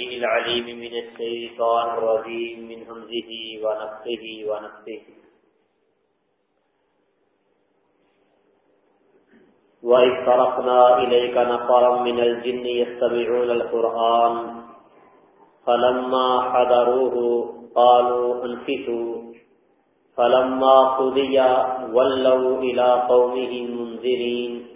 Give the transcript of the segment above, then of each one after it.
العليم من الشيطان الرجيم، من همزه ونفسه ونفسه وإذ صرفنا إليك نفرا من الجن يستمعون القرآن، فلما حضروه قالوا انفتوا فلما قضي ولوا إلى قومهم منذرين.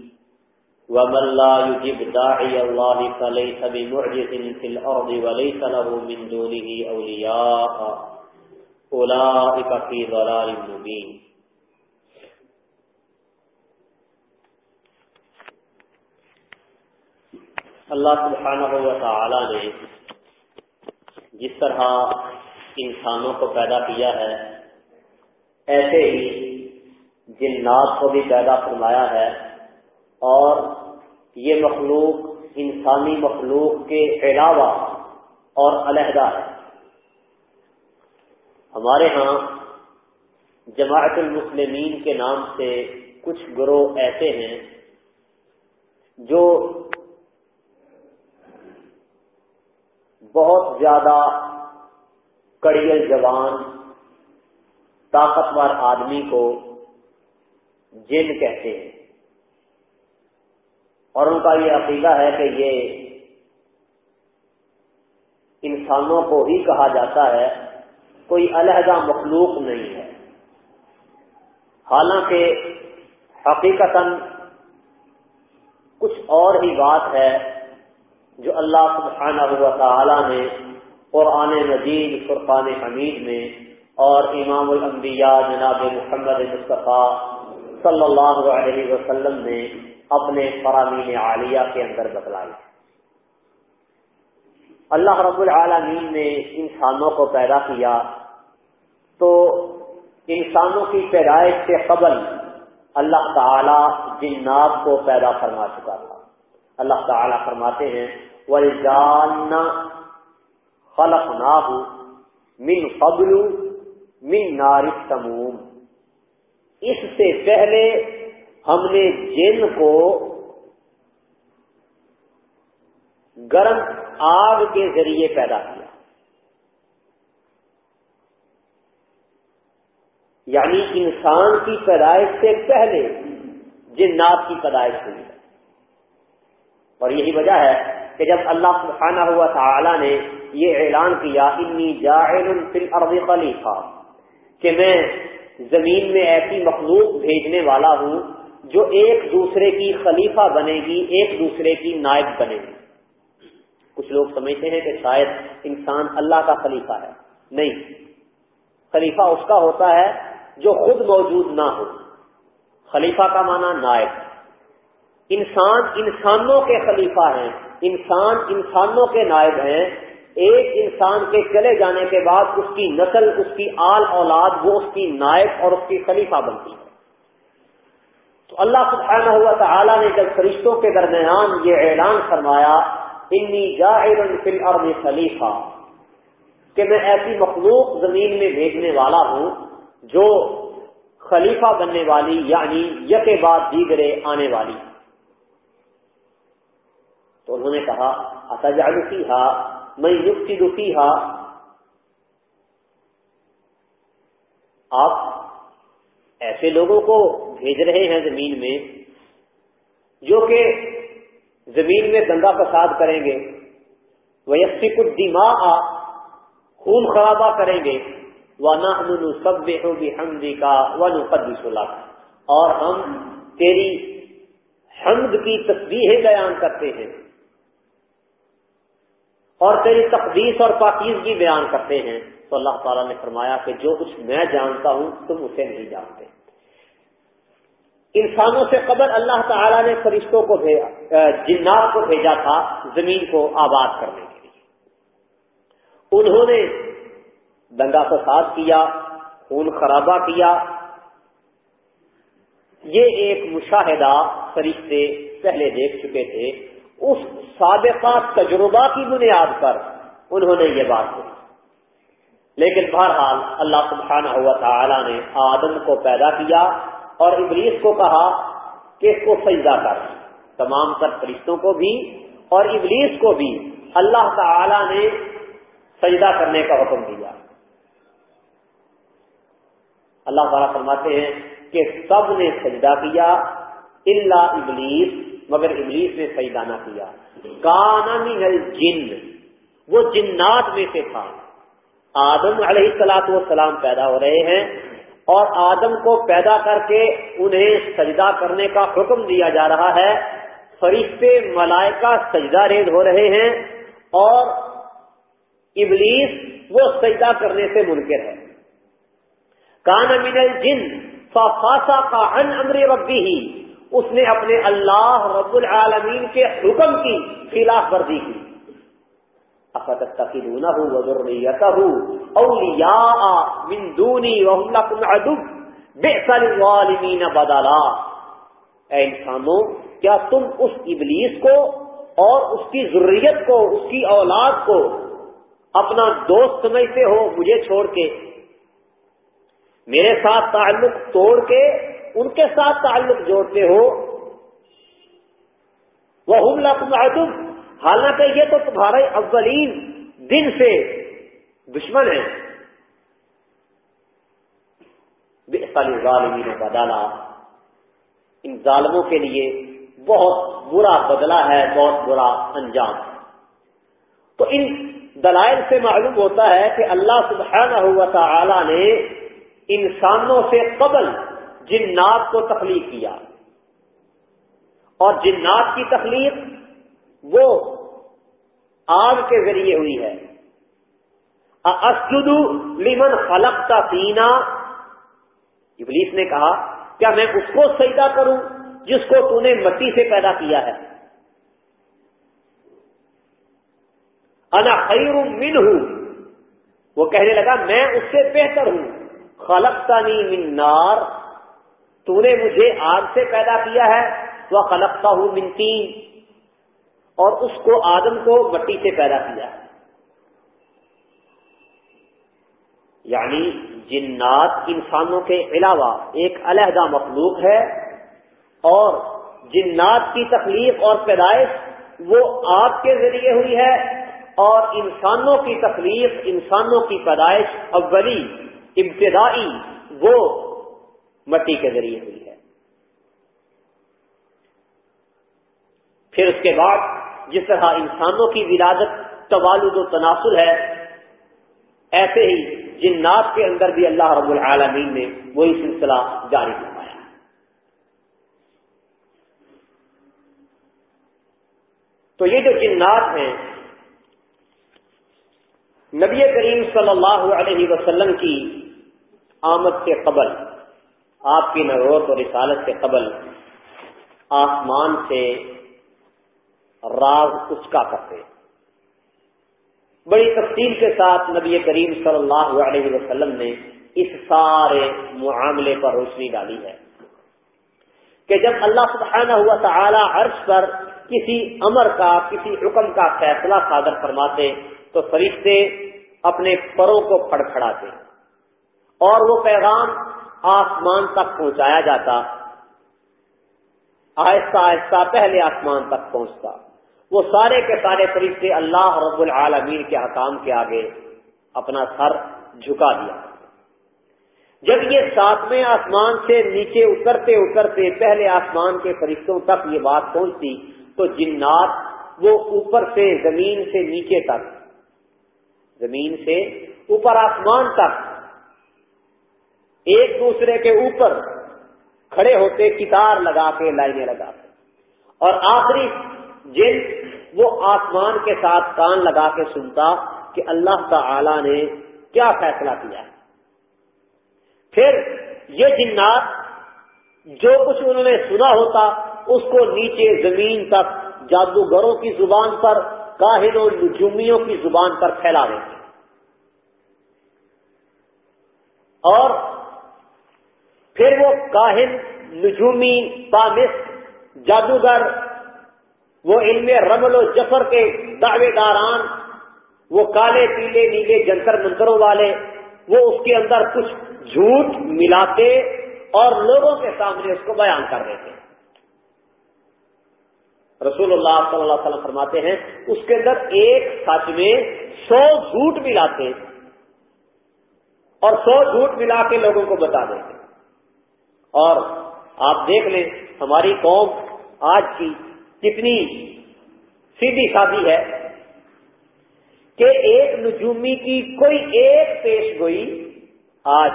ومن لا يجب داعي الله فليس بمعجز في الأرض وليس له من دونه أولياء أولئك في ضلال مبين. اللہ سبحانہ و تعالی نے جس طرح انسانوں کو پیدا کیا ہے، ایسے ہی جنات کو بھی پیدا فرمایا ہے اور یہ مخلوق انسانی مخلوق کے علاوہ اور علیحدہ ہے۔ ہمارے ہاں جماعت المسلمین کے نام سے کچھ گروہ ایسے ہیں جو بہت زیادہ کڑیل جوان، طاقتور آدمی کو جن کہتے ہیں۔ اور ان کا یہ عقیدہ ہے کہ یہ انسانوں کو ہی کہا جاتا ہے، کوئی علیحدہ مخلوق نہیں ہے۔ حالانکہ حقیقت کچھ اور ہی بات ہے جو اللہ سبحانہ ہوا تعالی نے قرآن مجید، فرقان حمید میں اور امام الانبیاء جناب محمد مصطفیٰ صلی اللہ علیہ وسلم نے اپنے فرامین عالیہ کے اندر بتلائی۔ اللہ رب العالمین نے انسانوں کو پیدا کیا تو انسانوں کی پیدائش سے قبل اللہ تعالی جنات کو پیدا فرما چکا تھا۔ اللہ تعالی فرماتے ہیں ولجان خلق نہ من قبل من نار تموم اس سے پہلے ہم نے جن کو گرم آگ کے ذریعے پیدا کیا۔ یعنی انسان کی پیدائش سے پہلے جنات کی پیدائش ہوئی۔ اور یہی وجہ ہے کہ جب اللہ سبحانہ ہوا تعالی نے یہ اعلان کیا، انی جاعل فی الارض خلیفہ کہ میں زمین میں ایسی مخلوق بھیجنے والا ہوں جو ایک دوسرے کی خلیفہ بنے گی، ایک دوسرے کی نائب بنے گی۔ کچھ لوگ سمجھتے ہیں کہ شاید انسان اللہ کا خلیفہ ہے۔ نہیں۔ خلیفہ اس کا ہوتا ہے جو خود موجود نہ ہو۔ خلیفہ کا معنی نائب۔ انسان انسانوں کے خلیفہ ہیں۔ انسان انسانوں کے نائب ہیں۔ ایک انسان کے چلے جانے کے بعد اس کی نسل، اس کی آل اولاد، وہ اس کی نائب اور اس کی خلیفہ بنتی۔ ہے تو اللہ سبحانہ ہوا تعالیٰ نے جب فرشتوں کے درمیان یہ اعلان فرمایا، انی جاعل فی الارض خلیفہ کہ میں ایسی مخلوق زمین میں بھیجنے والا ہوں جو خلیفہ بننے والی یعنی یک بعد دیگرے آنے والی۔ تو انہوں نے کہا، اتجعل فیہا؟ میں یفسد فیہا؟ آپ ایسے لوگوں کو بھیج رہے ہیں زمین میں جو کہ زمین میں دنگا فساد کریں گے وہ یکسی الدماء، خون خرابہ کریں گے وہ نہ سب ہوگی حمدی کا وہ نقدس اور ہم تیری حمد کی تصویریں بیان کرتے ہیں۔ اور تیری تقدیس اور پاکیزگی بیان کرتے ہیں۔ تو اللہ تعالیٰ نے فرمایا کہ جو کچھ میں جانتا ہوں، تم اسے نہیں جانتے۔ انسانوں سے قبل اللہ تعالیٰ نے فرشتوں کو جنات کو بھیجا تھا زمین کو آباد کرنے کے لیے۔ انہوں نے دنگا فساد کیا، خون خرابہ کیا۔ یہ ایک مشاہدہ فرشتے پہلے دیکھ چکے تھے۔ اس سابقہ تجربہ کی بنیاد پر انہوں نے یہ بات کہی لیکن بہرحال اللہ سبحانہ ہوا تعالی نے آدم کو پیدا کیا اور ابلیس کو کہا کہ اس کو سجدہ کر۔ تمام تر فرشتوں کو بھی اور ابلیس کو بھی اللہ تعالی نے سجدہ کرنے کا حکم دیا۔ اللہ تعالیٰ فرماتے ہیں کہ سب نے سجدہ کیا اللہ ابلیس، مگر ابلیس نے سجدہ نہ کیا۔ کانا من جن وہ جنات میں سے تھا۔ آدم علیہ السلاط والسلام پیدا ہو رہے ہیں اور آدم کو پیدا کر کے انہیں سجدہ کرنے کا حکم دیا جا رہا ہے۔ فرشتے ملائکہ سجدہ ریز ہو رہے ہیں اور ابلیس وہ سجدہ کرنے سے منکر ہے۔ کان من الجن فاسا کا ان امر ربی ہی اس نے اپنے اللہ رب العالمین کے حکم کی خلاف ورزی کی۔ اولیاء من دونی وهم لکم عدو؟ بئسل الظالمین بدلا. اے انسانوں، کیا تم اس ابلیس کو اور اس کی ضروریت کو، اس کی اولاد کو اپنا دوست سمجھتے ہو مجھے چھوڑ کے؟ میرے ساتھ تعلق توڑ کے ان کے ساتھ تعلق جوڑتے ہو؟ وہ حملہ تم حالانکہ یہ تو تمہارے اولین دن سے دشمن ہے ظالمین کا ڈالا ان ظالموں کے لیے بہت برا بدلہ ہے، بہت برا انجام۔ تو ان دلائل سے معلوم ہوتا ہے کہ اللہ سبحانہ ہوا تعالی نے انسانوں سے قبل جنات کو تخلیق کیا۔ اور جنات کی تخلیق وہ آگ کے ذریعے ہوئی ہے۔ اسجد لمن خلق کا پینا ابلیس نے کہا، کیا میں اس کو سجدہ کروں جس کو تو نے مٹی سے پیدا کیا ہے؟ انا خیر من ہوں وہ کہنے لگا، میں اس سے بہتر ہوں۔ خلقتانی من نار۔ تو نے مجھے آگ سے پیدا کیا ہے۔ وہ خلقتا ہوں من تین اور اس کو آدم کو مٹی سے پیدا کیا۔ یعنی جنات انسانوں کے علاوہ ایک علیحدہ مخلوق ہے اور جنات کی تخلیق اور پیدائش وہ آپ کے ذریعے ہوئی ہے اور انسانوں کی تخلیق، انسانوں کی پیدائش اولی، ابتدائی وہ مٹی کے ذریعے ہوئی ہے۔ پھر اس کے بعد جس طرح انسانوں کی ولادت، توالد و تناسل ہے، ایسے ہی جنات کے اندر بھی اللہ رب العالمین نے وہی سلسلہ جاری کروایا تو یہ جو جنات ہیں، نبی کریم صلی اللہ علیہ وسلم کی آمد سے قبل، آپ کی نروت اور رسالت سے قبل، آسمان سے راز اچکا کرتے بڑی تفصیل کے ساتھ نبی کریم صلی اللہ علیہ وسلم نے اس سارے معاملے پر روشنی ڈالی ہے کہ جب اللہ سبحانہ ہوا تعالی عرش پر کسی امر کا، کسی حکم کا فیصلہ صادر فرماتے، تو فرشتے اپنے پروں کو پھڑ پھڑاتے اور وہ پیغام آسمان تک پہنچایا جاتا، آہستہ آہستہ پہلے آسمان تک پہنچتا۔ وہ سارے کے سارے فرشتے اللہ رب العالمین کے حکام کے آگے اپنا سر جھکا دیا۔ جب یہ ساتویں آسمان سے نیچے اترتے اترتے پہلے آسمان کے فرشتوں تک یہ بات پہنچتی، تو جنات وہ اوپر سے زمین سے نیچے تک، زمین سے اوپر آسمان تک، ایک دوسرے کے اوپر کھڑے ہوتے کتار لگا کے لائنیں لگا۔ کے اور آخری جن وہ آسمان کے ساتھ کان لگا کے سنتا کہ اللہ تعالی نے کیا فیصلہ کیا پھر یہ جنات جو کچھ انہوں نے سنا ہوتا، اس کو نیچے زمین تک، جادوگروں کی زبان پر کاہن و نجومیوں کی زبان پر پھیلا دیتے۔ اور پھر وہ کاہن، نجومی پامس جادوگر وہ علم رمل و جفر کے دعوے داران، وہ کالے پیلے نیلے جنتر منتروں والے، وہ اس کے اندر کچھ جھوٹ ملاتے اور لوگوں کے سامنے اس کو بیان کر دیتے رسول اللہ صلی اللہ علیہ وسلم فرماتے ہیں، اس کے اندر ایک سچ میں سو جھوٹ ملاتے اور سو جھوٹ ملا کے لوگوں کو بتا دیتے اور آپ دیکھ لیں، ہماری قوم آج کی کتنی سیدھی سادی ہے کہ ایک نجومی کی کوئی ایک پیش گوئی آج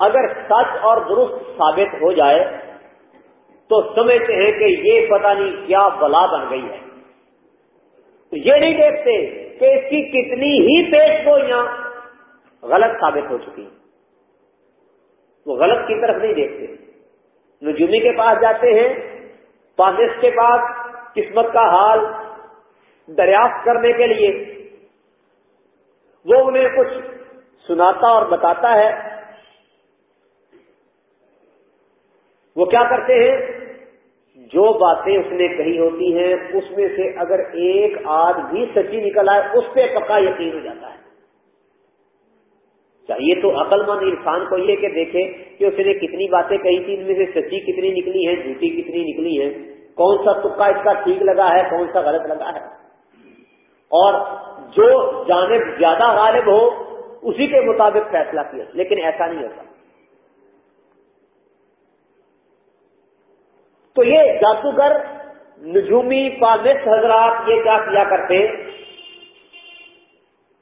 اگر سچ اور درست ثابت ہو جائے تو سمجھتے ہیں کہ یہ پتہ نہیں کیا بلا بن گئی ہے۔ یہ نہیں دیکھتے کہ اس کی کتنی ہی پیش گوئیاں غلط ثابت ہو چکی وہ غلط کی طرف نہیں دیکھتے۔ نجومی کے پاس جاتے ہیں پانس کے پاس قسمت کا حال دریافت کرنے کے لیے وہ انہیں کچھ سناتا اور بتاتا ہے۔ وہ کیا کرتے ہیں؟ جو باتیں اس نے کہی ہوتی ہیں، اس میں سے اگر ایک آدھ بھی سچی نکل آئے، اس پہ پکا یقین ہو جاتا ہے۔ چاہیے تو عقل مند انسان کو یہ کہ دیکھے کہ اس نے کتنی باتیں کہی تھی، ان میں سے سچی کتنی نکلی ہیں، جھوٹی کتنی نکلی ہیں۔ کون سا تکا اس کا ٹھیک لگا ہے، کون سا غلط لگا ہے؟ اور جو جانب زیادہ غالب ہو، اسی کے مطابق فیصلہ کیا۔ لیکن ایسا نہیں ہوتا۔ تو یہ جادوگر نجومی پالس حضرات یہ کیا کیا کرتے؟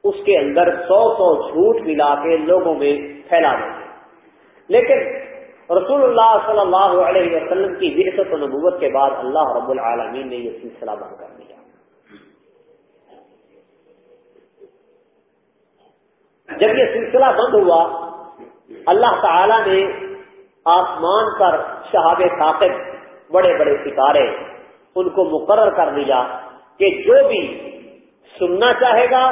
اس کے اندر سو سو جھوٹ ملا کے لوگوں میں پھیلا دیتے لیکن رسول اللہ صلی اللہ علیہ وسلم کی وحصت و نبوت کے بعد اللہ رب العالمین نے یہ سلسلہ بند کر دیا۔ جب یہ سلسلہ بند ہوا، اللہ تعالی نے آسمان پر شہاب ثاقب، بڑے بڑے ستارے، ان کو مقرر کر دیا کہ جو بھی سننا چاہے گا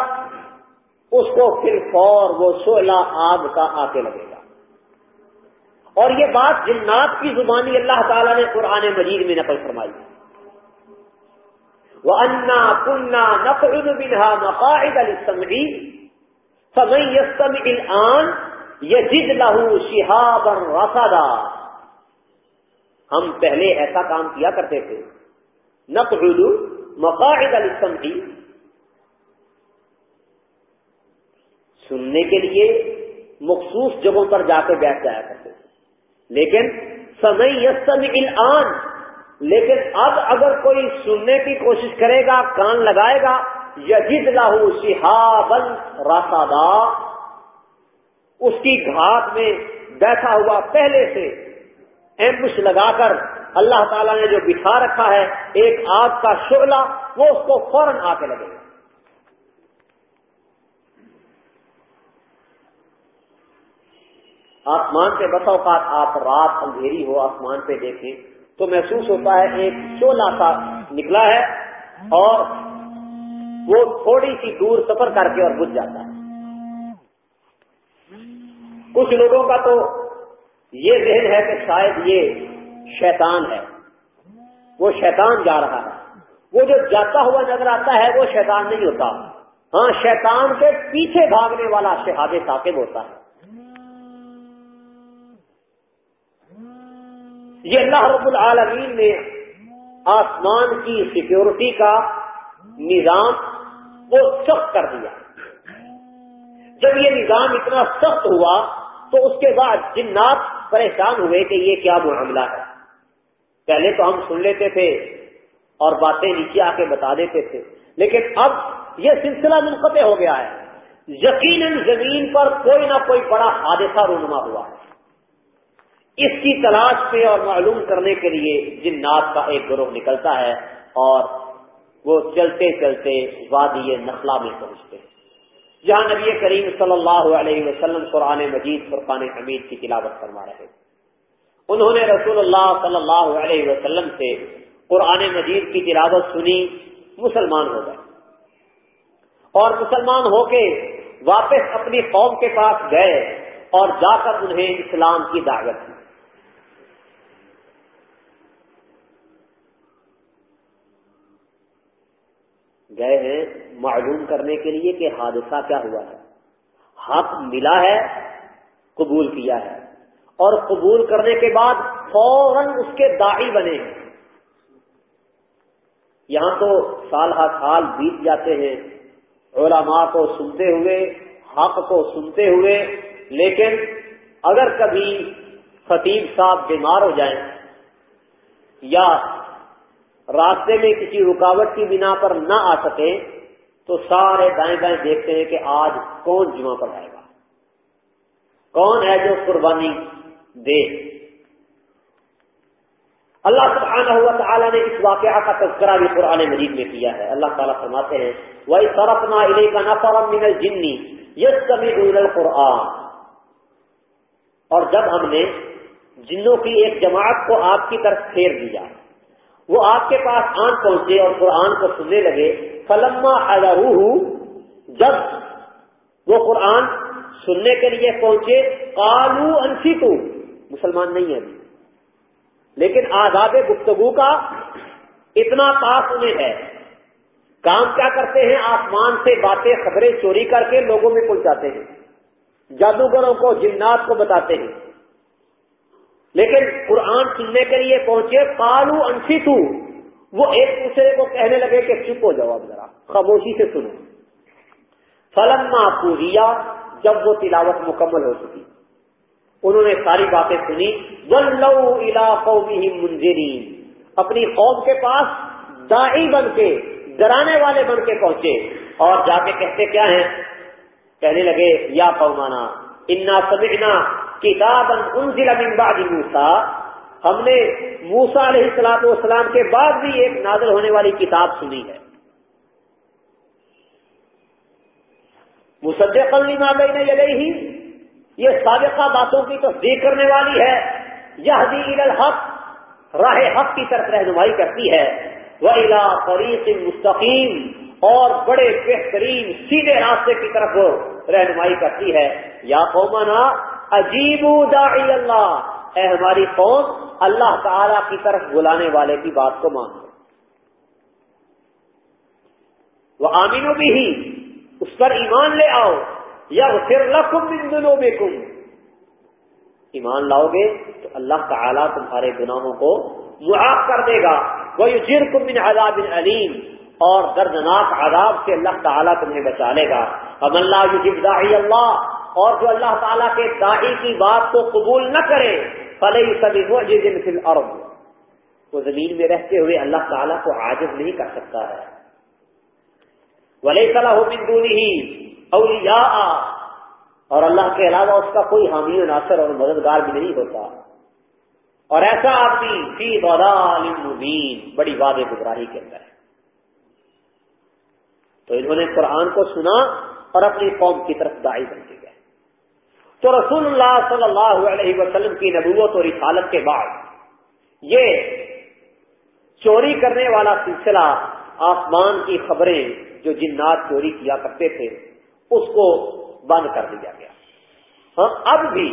اس کو پھر فور وہ سولہ آگ کا آتے لگے گا۔ اور یہ بات جنات کی زبانی اللہ تعالیٰ نے قرآن مجید میں نقل فرمائی۔ وہ انا کنہ نقل بنہا مقاعد علی سمئی یسم الان یجد لہو شہاب رسدا ہم پہلے ایسا کام کیا کرتے تھے۔ نقل مقاعد علی سننے کے لیے مخصوص جگہوں پر جا کے بیٹھ جایا کرتے تھے۔ لیکن سمئی یسم الان لیکن اب اگر کوئی سننے کی کوشش کرے گا، کان لگائے گا، یجد لاہو شہابن راسادا اس کی گھاٹ میں بیٹھا ہوا پہلے سے ایمبش لگا کر اللہ تعالیٰ نے جو بٹھا رکھا ہے، ایک آگ کا شعلہ، وہ اس کو فوراً آ کے لگے۔ گا آسمان کے بس اوقات آپ رات اندھیری ہو آسمان پہ دیکھیں تو محسوس ہوتا ہے ایک شولہ سا نکلا ہے اور وہ تھوڑی سی دور سفر کر کے اور بجھ جاتا ہے۔ کچھ لوگوں کا تو یہ ذہن ہے کہ شاید یہ شیطان ہے۔ وہ شیطان جا رہا ہے۔ وہ جو جاتا ہوا نظر آتا ہے وہ شیطان نہیں ہوتا۔ ہاں شیطان کے پیچھے بھاگنے والا شہاب ثاقب ہوتا ہے۔ یہ اللہ رب العالمین نے آسمان کی سیکورٹی کا نظام وہ سخت کر دیا۔ جب یہ نظام اتنا سخت ہوا تو اس کے بعد جنات پریشان ہوئے کہ یہ کیا معاملہ ہے۔ پہلے تو ہم سن لیتے تھے اور باتیں نیچے آ کے بتا دیتے تھے، لیکن اب یہ سلسلہ منقطع ہو گیا ہے۔ یقیناً زمین پر کوئی نہ کوئی بڑا حادثہ رونما ہوا ہے۔ اس کی تلاش پہ اور معلوم کرنے کے لیے جنات کا ایک گروہ نکلتا ہے اور وہ چلتے چلتے وادی نخلا میں پہنچتے ہیں۔ جہاں نبی کریم صلی اللہ علیہ وسلم قرآن مجید، فرقان حمید کی تلاوت فرما رہے انہوں نے رسول اللہ صلی اللہ علیہ وسلم سے قرآن مجید کی تلاوت سنی، مسلمان ہو گئے۔ اور مسلمان ہو کے واپس اپنی قوم کے پاس گئے اور جا کر انہیں اسلام کی دعوت دی۔ گئے ہیں معلوم کرنے کے لیے کہ حادثہ کیا ہوا ہے۔ حق ملا ہے، قبول کیا ہے۔ اور قبول کرنے کے بعد فوراً اس کے داعی بنے ہیں۔ یہاں تو سال ہر سال بیت جاتے ہیں۔ علماء کو سنتے ہوئے، حق کو سنتے ہوئے، لیکن اگر کبھی خطیب صاحب بیمار ہو جائیں یا راستے میں کسی رکاوٹ کی بنا پر نہ آ سکے تو سارے دائیں بائیں دیکھتے ہیں کہ آج کون جمعہ پر آئے گا۔ کون ہے جو قربانی دے؟ اللہ سبحانہ ہوا تعالیٰ نے اس واقعہ کا تذکرہ بھی قرآن مجید میں کیا ہے۔ اللہ تعالیٰ فرماتے ہیں وہی طرف نہ علی کا نفرم من الجنی یس کبھی قرآن اور جب ہم نے جنوں کی ایک جماعت کو آپ کی طرف پھیر دیا وہ آپ کے پاس آن پہنچے اور قرآن کو سننے لگے، فلما جب وہ قرآن سننے کے لیے پہنچے کالو انسی تو مسلمان نہیں ہے ابھی لیکن آزاد گفتگو کا اتنا پاس انہیں ہے۔ کام کیا کرتے ہیں؟ آسمان سے باتیں، خبریں چوری کر کے لوگوں میں پہنچاتے ہیں۔ جادوگروں کو، جنات کو بتاتے ہیں۔ لیکن قرآن سننے کے لیے پہنچے کالو انسی وہ ایک دوسرے کو کہنے لگے کہ چپ ہو جاؤ اب ذرا، خاموشی سے سنو۔ فلما پوریا جب وہ تلاوت مکمل ہو چکی۔ انہوں نے ساری باتیں سنی۔ ولو منظرین اپنی قوم کے پاس دائی بن کے، ڈرانے والے بن کے پہنچے۔ اور جا کے کہتے کیا ہیں؟ کہنے لگے، یا قومانا، انا سمجھنا کتاب انزل من بعد موسا ہم نے موسا علیہ السلاط والسلام کے بعد بھی ایک نازل ہونے والی کتاب سنی ہے۔ مصدق الما بین یلیہ یہ سابقہ باتوں کی تصدیق کرنے والی ہے۔ یہ الحق، راہ حق کی طرف رہنمائی کرتی ہے۔ وہ الا فریق مستقیم، اور بڑے بہترین سیدھے راستے کی طرف رہنمائی کرتی ہے۔ یا قومنا عجیب داعی اللہ۔ اے ہماری قوم، اللہ تعالی کی طرف بلانے والے کی بات کو مانو۔ وہ آمینو بھی ہی اس پر ایمان لے آؤ۔ یا پھر لکھم ان دنوں میں کم ایمان لاؤ گے تو اللہ تعالیٰ تمہارے گناہوں کو معاف کر دے گا۔ وہ جر کم بن عذاب علیم اور دردناک عذاب سے اللہ تعالیٰ تمہیں بچا لے گا۔ اب اللہ داعی اللہ اور جو اللہ تعالیٰ کے داعی کی بات کو قبول نہ کرے فلئی سبھی وہ جن فل عرب وہ زمین میں رہتے ہوئے اللہ تعالیٰ کو عاجز نہیں کر سکتا ہے۔ ولی صلاح بندونی ہی اولیاء اور اللہ کے علاوہ اس کا کوئی حامی و ناصر اور مددگار بھی نہیں ہوتا۔ اور ایسا آدمی فی بودال مبین، بڑی واد گزراہی کے اندر ہے۔ تو انہوں نے قرآن کو سنا اور اپنی قوم کی طرف دائی بن گئے تو رسول اللہ صلی اللہ علیہ وسلم کی نبوت اور رسالت کے بعد یہ چوری کرنے والا سلسلہ آسمان کی خبریں جو جنات چوری کیا کرتے تھے، اس کو بند کر دیا گیا۔ ہاں اب بھی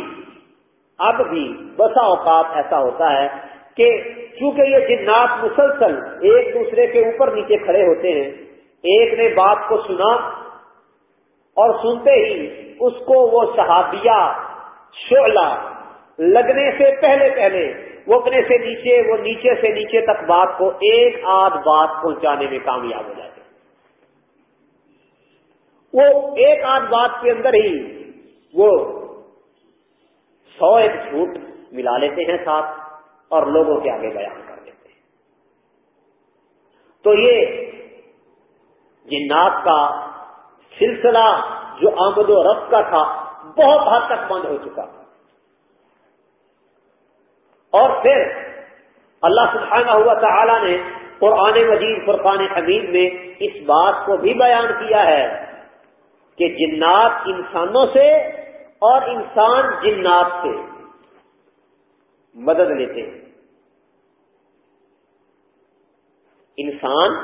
اب بھی بسا اوقات ایسا ہوتا ہے کہ چونکہ یہ جنات مسلسل ایک دوسرے کے اوپر نیچے کھڑے ہوتے ہیں، ایک نے بات کو سنا اور سنتے ہی اس کو وہ صحابیہ شعلہ لگنے سے پہلے پہلے وہ اپنے سے نیچے، وہ نیچے سے نیچے تک بات کو ایک آدھ بات پہنچانے میں کامیاب ہو جاتے وہ ایک آدھ بات کے اندر ہی وہ سو ایک جھوٹ ملا لیتے ہیں ساتھ اور لوگوں کے آگے بیان کر دیتے ہیں۔ تو یہ جنات کا سلسلہ جو آمد و رفت کا تھا، بہت حد تک بند ہو چکا۔ اور پھر اللہ سبحانہ ہوا تعالی نے قرآن مجید فرقان حمید میں اس بات کو بھی بیان کیا ہے کہ جنات انسانوں سے اور انسان جنات سے مدد لیتے ہیں۔ انسان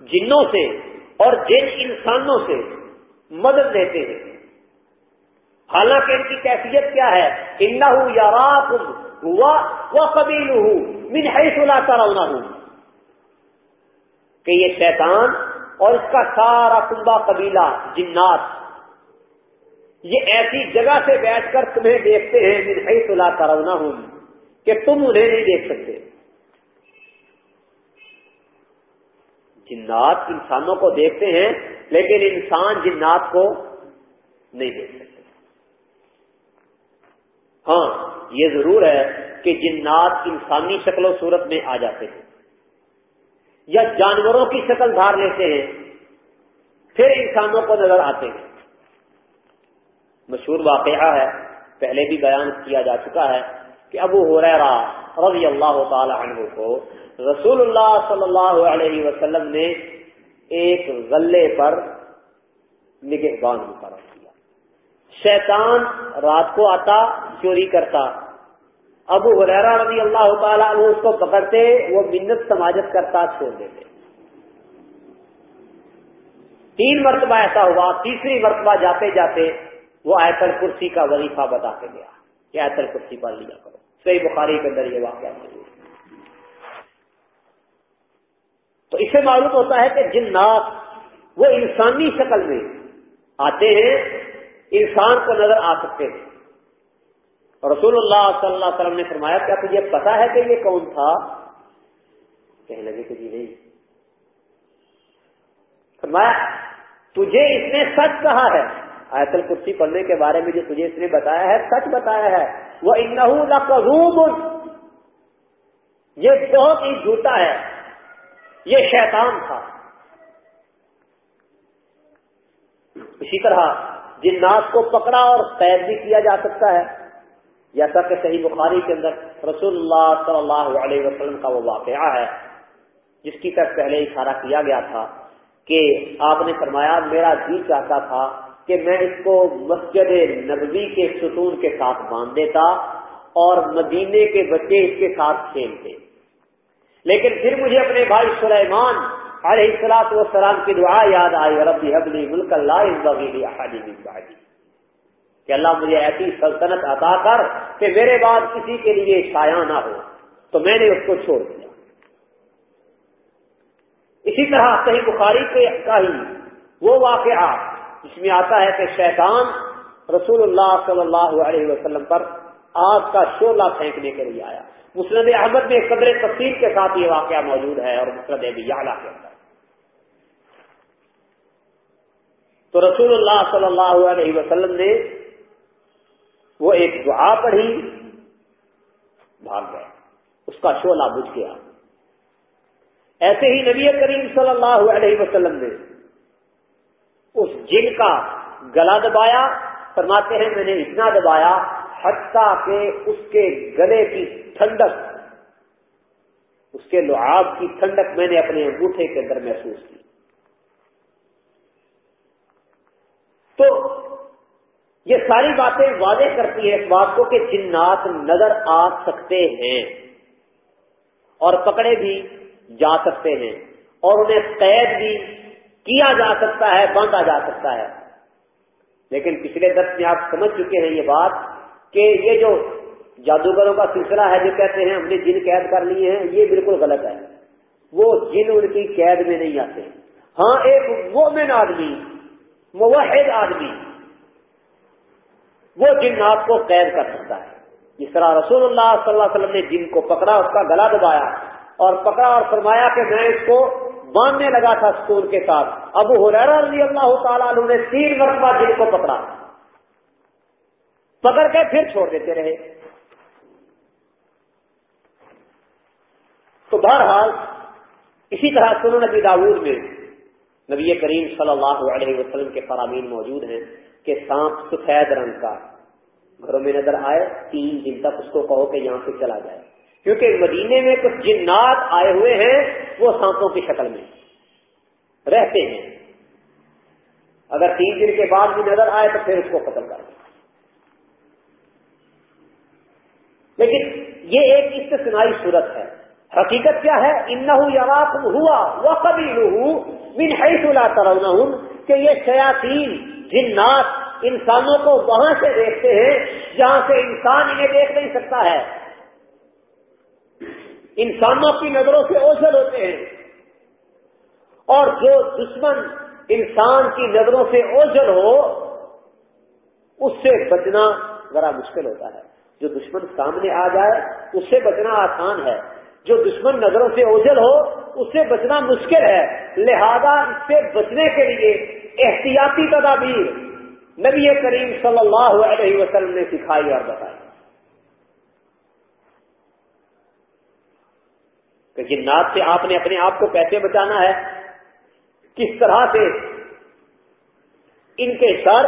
جنوں سے اور جن انسانوں سے مدد لیتے ہیں۔ حالانکہ ان کی کیفیت کیا ہے؟ ان یا رات ہوا وہ قبیل ہوں من سلا کر ہوں کہ یہ شیطان اور اس کا سارا کنبا قبیلہ، جنات، یہ ایسی جگہ سے بیٹھ کر تمہیں دیکھتے ہیں من سلا کر ہوں کہ تم انہیں نہیں دیکھ سکتے۔ جنات انسانوں کو دیکھتے ہیں لیکن انسان جنات کو نہیں دیکھ سکتے۔ ہاں یہ ضرور ہے کہ جنات انسانی شکل و صورت میں آ جاتے ہیں یا جانوروں کی شکل دھار لیتے ہیں، پھر انسانوں کو نظر آتے ہیں۔ مشہور واقعہ ہے، پہلے بھی بیان کیا جا چکا ہے کہ ابو ہو رضی اللہ تعالی عنہ کو رسول اللہ صلی اللہ علیہ وسلم نے ایک غلے پر نگہبان مقرر کیا۔ شیطان رات کو آتا، چوری کرتا۔ ابو حریرا رضی اللہ تعالیٰ عنہ اس کو پکڑتے، وہ منت سماجت کرتا، چھوڑ دیتے۔ تین مرتبہ ایسا ہوا، تیسری مرتبہ جاتے جاتے وہ ایتل کرسی کا وظیفہ بتا کے گیا کہ ایتل کرسی پڑھ لیا کرو۔ صحیح بخاری کے اندر یہ واقعہ موجود تو اس سے معلوم ہوتا ہے کہ جنات وہ انسانی شکل میں آتے ہیں، انسان کو نظر آ سکتے ہیں۔ اور رسول اللہ صلی اللہ علیہ وسلم نے فرمایا، کیا تجھے پتا ہے کہ یہ کون تھا؟ کہنے لگے کہ جی نہیں۔ فرمایا، تجھے اس نے سچ کہا ہے۔ آیتل کرسی پڑھنے کے بارے میں جو تجھے اس نے بتایا ہے، سچ بتایا ہے۔ وہ انہوں یہ بہت ہی جھوٹا ہے۔ یہ شیطان تھا۔ اسی طرح جنات کو پکڑا اور قید بھی کیا جا سکتا ہے۔ جیسا کہ صحیح بخاری کے اندر رسول اللہ صلی اللہ علیہ وسلم کا وہ واقعہ ہے، جس کی طرف پہلے اشارہ کیا گیا تھا کہ آپ نے فرمایا، میرا جی چاہتا تھا کہ میں اس کو مسجد نبوی کے ستون کے ساتھ باندھ دیتا اور مدینے کے بچے اس کے ساتھ کھیلتے۔ لیکن پھر مجھے اپنے بھائی سلیمان علیہ السلاط والسلام کی دعا یاد آئی، ربی حبلی ملک اللہ کہ اللہ مجھے ایسی سلطنت عطا کر کہ میرے بعد کسی کے لیے شایا نہ ہو۔ تو میں نے اس کو چھوڑ دیا۔ اسی طرح صحیح بخاری کے کا ہی وہ واقعہ جس میں آتا ہے کہ شیطان رسول اللہ صلی اللہ علیہ وسلم پر آگ کا شولہ پھینکنے کے لیے آیا۔ مسند احمد میں قدر تفصیل کے ساتھ یہ واقعہ موجود ہے اور مسرد کے اندر۔ تو رسول اللہ صلی اللہ علیہ وسلم نے وہ ایک دعا پڑھی، بھاگ گئے، اس کا شولہ بجھ گیا۔ ایسے ہی نبی کریم صلی اللہ علیہ وسلم نے اس جن کا گلا دبایا، فرماتے ہیں، میں نے اتنا دبایا حتیٰ کہ اس کے گلے کی ٹھنڈک، اس کے لعاب کی ٹھنڈک میں نے اپنے انگوٹھے کے اندر محسوس کی۔ تو یہ ساری باتیں واضح کرتی ہیں اس بات کو کہ جنات نظر آ سکتے ہیں اور پکڑے بھی جا سکتے ہیں اور انہیں قید بھی کیا جا سکتا ہے، باندھا جا سکتا ہے۔ لیکن پچھلے درس میں آپ سمجھ چکے ہیں یہ بات کہ یہ جو جادوگروں کا سلسلہ ہے جو کہتے ہیں ہم نے جن قید کر لیے ہیں، یہ بالکل غلط ہے۔ وہ جن ان کی قید میں نہیں آتے۔ ہاں ایک مومن آدمی، موحد آدمی، وہ جنات کو قید کر سکتا ہے۔ جس طرح رسول اللہ صلی اللہ علیہ وسلم نے جن کو پکڑا، اس کا گلا دبایا اور پکڑا اور فرمایا کہ میں اس کو باندھنے لگا تھا اسکول کے ساتھ۔ ابو رضی اللہ تعالیٰ نے تین مرتبہ جن کو پکڑا۔ پکڑ کے پھر چھوڑ دیتے رہے۔ تو بہرحال اسی طرح سنو نبی داود میں نبی کریم صلی اللہ علیہ وسلم کے فرامین موجود ہیں کہ سانپ سفید رنگ کا گھروں میں نظر آئے، تین دن تک اس کو کہو کہ یہاں سے چلا جائے۔ کیونکہ مدینے میں کچھ جنات آئے ہوئے ہیں، وہ سانپوں کی شکل میں رہتے ہیں۔ اگر تین دن کے بعد بھی نظر آئے تو پھر اس کو قتل کر دیں۔ لیکن یہ ایک استثنائی صورت ہے۔ حقیقت کیا ہے؟ ان ہوا وہ کبھی من حیث لا ترونہم کہ یہ شیاطین، جنات انسانوں کو وہاں سے دیکھتے ہیں جہاں سے انسان انہیں دیکھ نہیں سکتا ہے۔ انسانوں کی نظروں سے اوجھل ہوتے ہیں۔ اور جو دشمن انسان کی نظروں سے اوجھل ہو، اس سے بچنا ذرا مشکل ہوتا ہے۔ جو دشمن سامنے آ جائے اس سے بچنا آسان ہے۔ جو دشمن نظروں سے اوجل ہو اس سے بچنا مشکل ہے۔ لہذا اس سے بچنے کے لیے احتیاطی تدابیر نبی کریم صلی اللہ علیہ وسلم نے سکھائی اور بتائی۔ کہ جنات سے آپ نے اپنے آپ کو کیسے بچانا ہے؟ کس طرح سے؟ ان کے سر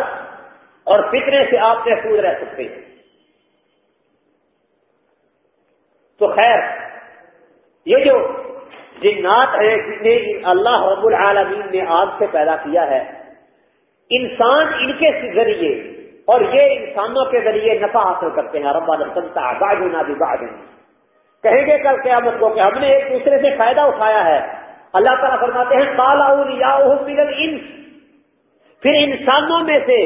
اور فتنے سے آپ محفوظ رہ سکتے ہیں۔ تو خیر، یہ جو جنات ہیں جنہیں اللہ رب العالمین نے آگ سے پیدا کیا ہے، انسان ان کے ذریعے اور یہ انسانوں کے ذریعے نفع حاصل کرتے ہیں۔ ربا نسلتا باغ بھی کہیں گے کل قیامت کو کہ ہم نے ایک دوسرے سے فائدہ اٹھایا ہے۔ اللہ تعالیٰ فرماتے ہیں کالا یا پھر انسانوں میں سے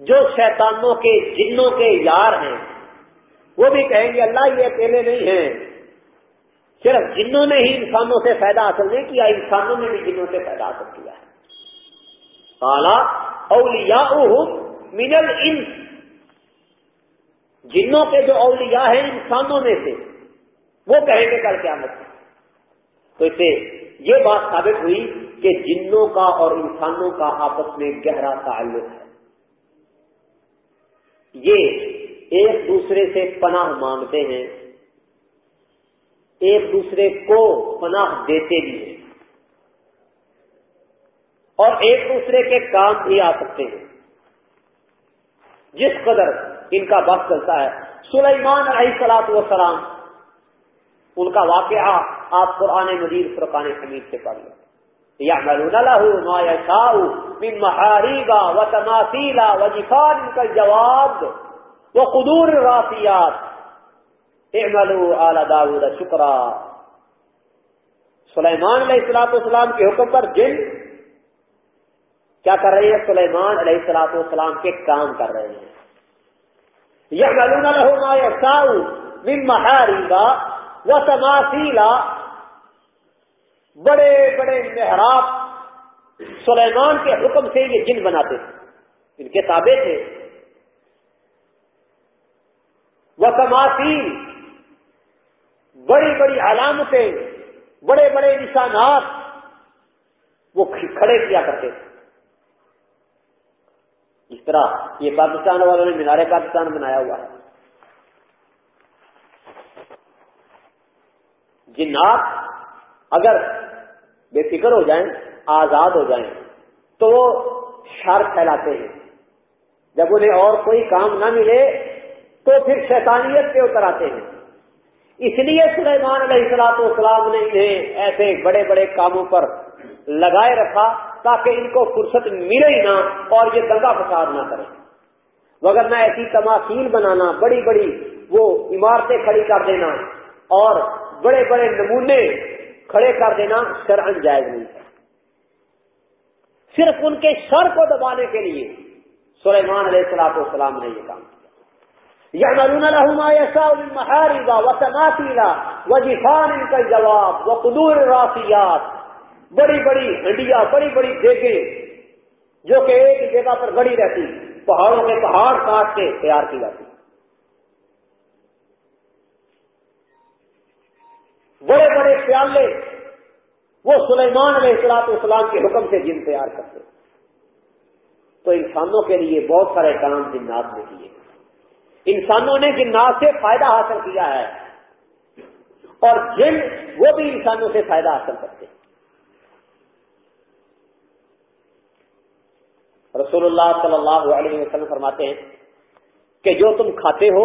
جو شیطانوں کے، جنوں کے یار ہیں وہ بھی کہیں گے، اللہ یہ اکیلے نہیں ہیں۔ صرف جنوں نے ہی انسانوں سے فائدہ حاصل نہیں کیا، انسانوں نے بھی جنوں سے فائدہ حاصل کیا ہے۔ کالا اولیا منل ان جنوں کے جو اولیاء ہیں انسانوں میں سے، وہ کہیں گے کل کیا مت تو اس سے یہ بات ثابت ہوئی کہ جنوں کا اور انسانوں کا آپس میں گہرا تعلق ہے۔ یہ ایک دوسرے سے پناہ مانگتے ہیں، ایک دوسرے کو پناہ دیتے بھی ہیں۔ اور ایک دوسرے کے کام بھی آ سکتے ہیں۔ جس قدر ان کا وقت چلتا ہے۔ سلیمان علیہ سلاط وسلام ان کا واقعہ آپ قرآن مجید فرقان حمید سے پڑھ لیں۔ یا محاریبا و تماثیلا و جفان کا جواب وہ قدور رافیات. اعملوا آل داود شکرا. سلیمان علیہ السلاط والسلام کے حکم پر جن کیا کر رہے ہیں سلیمان علیہ السلاط والسلام کے کام کر رہے ہیں. یہ ساؤ من محاریبا و تماثیلا بڑے بڑے محراب سلیمان کے حکم سے یہ جن بناتے تھے. ان کے تابع تھے. وہ تماثیل بڑی بڑی علامتیں، بڑے بڑے نشانات وہ کھڑے کیا کرتے تھے۔ اس طرح یہ پاکستان والوں نے مینار پاکستان بنایا ہوا ہے۔ جنات اگر بے فکر ہو جائیں، آزاد ہو جائیں، تو وہ شر پھیلاتے ہیں۔ جب انہیں اور کوئی کام نہ ملے تو پھر شیطانیت پہ اتر آتے ہیں۔ اس لیے سلیمان علیہ السلاط والسلام نے انہیں ایسے بڑے بڑے کاموں پر لگائے رکھا تاکہ ان کو فرصت ملے ہی نہ اور یہ دنگا فساد نہ کرے۔ مگر نہ ایسی تماثیل بنانا، بڑی بڑی وہ عمارتیں کھڑی کر دینا اور بڑے بڑے نمونے کھڑے کر دینا شرعن جائز نہیں۔ ہے صرف ان کے سر کو دبانے کے لیے سلیمان علیہ السلاط والسلام نے یہ کام کیا۔ يعملون له ما يشاء من محارب وتماثيل وجفان كالجواب وقدور الراسيات. بڑی بڑی ہنڈیاں، بڑی بڑی دیگیں جو کہ ایک جگہ پر گڑی رہتی، پہاڑوں کے پہاڑ کاٹ کے تیار کی جاتی۔ بڑے بڑے پیالے وہ سلیمان علیہ السلاط اسلام کے حکم سے جن تیار کرتے۔ تو انسانوں کے لیے بہت سارے کام جنات نے کیے۔ انسانوں نے جنات سے فائدہ حاصل کیا ہے اور جن وہ بھی انسانوں سے فائدہ حاصل کرتے ہیں۔ رسول اللہ صلی اللہ علیہ وسلم فرماتے ہیں کہ جو تم کھاتے ہو،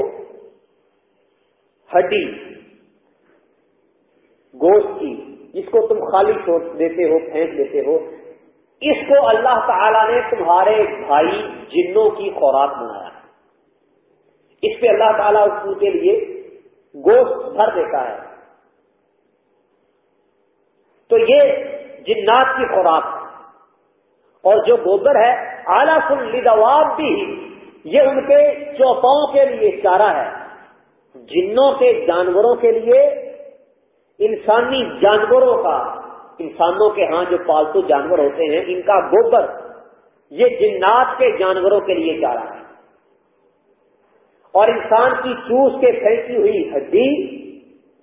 ہڈی، گوشت کی جس کو تم خالی چھوڑ دیتے ہو، پھینک دیتے ہو، اس کو اللہ تعالی نے تمہارے بھائی جنوں کی خوراک بنایا۔ اس پہ اللہ تعالیٰ اس کے لیے گوشت بھر دیتا ہے۔ تو یہ جنات کی خوراک اور جو گوبر ہے، اعلیٰ کل لدواب بھی یہ ان کے چوپاؤں کے لیے چارہ ہے۔ جنوں کے جانوروں کے لیے، انسانی جانوروں کا۔ انسانوں کے ہاں جو پالتو جانور ہوتے ہیں، ان کا گوبر۔ یہ جنات کے جانوروں کے لیے چارہ ہے۔ اور انسان کی چوس کے پھینکی ہوئی ہڈی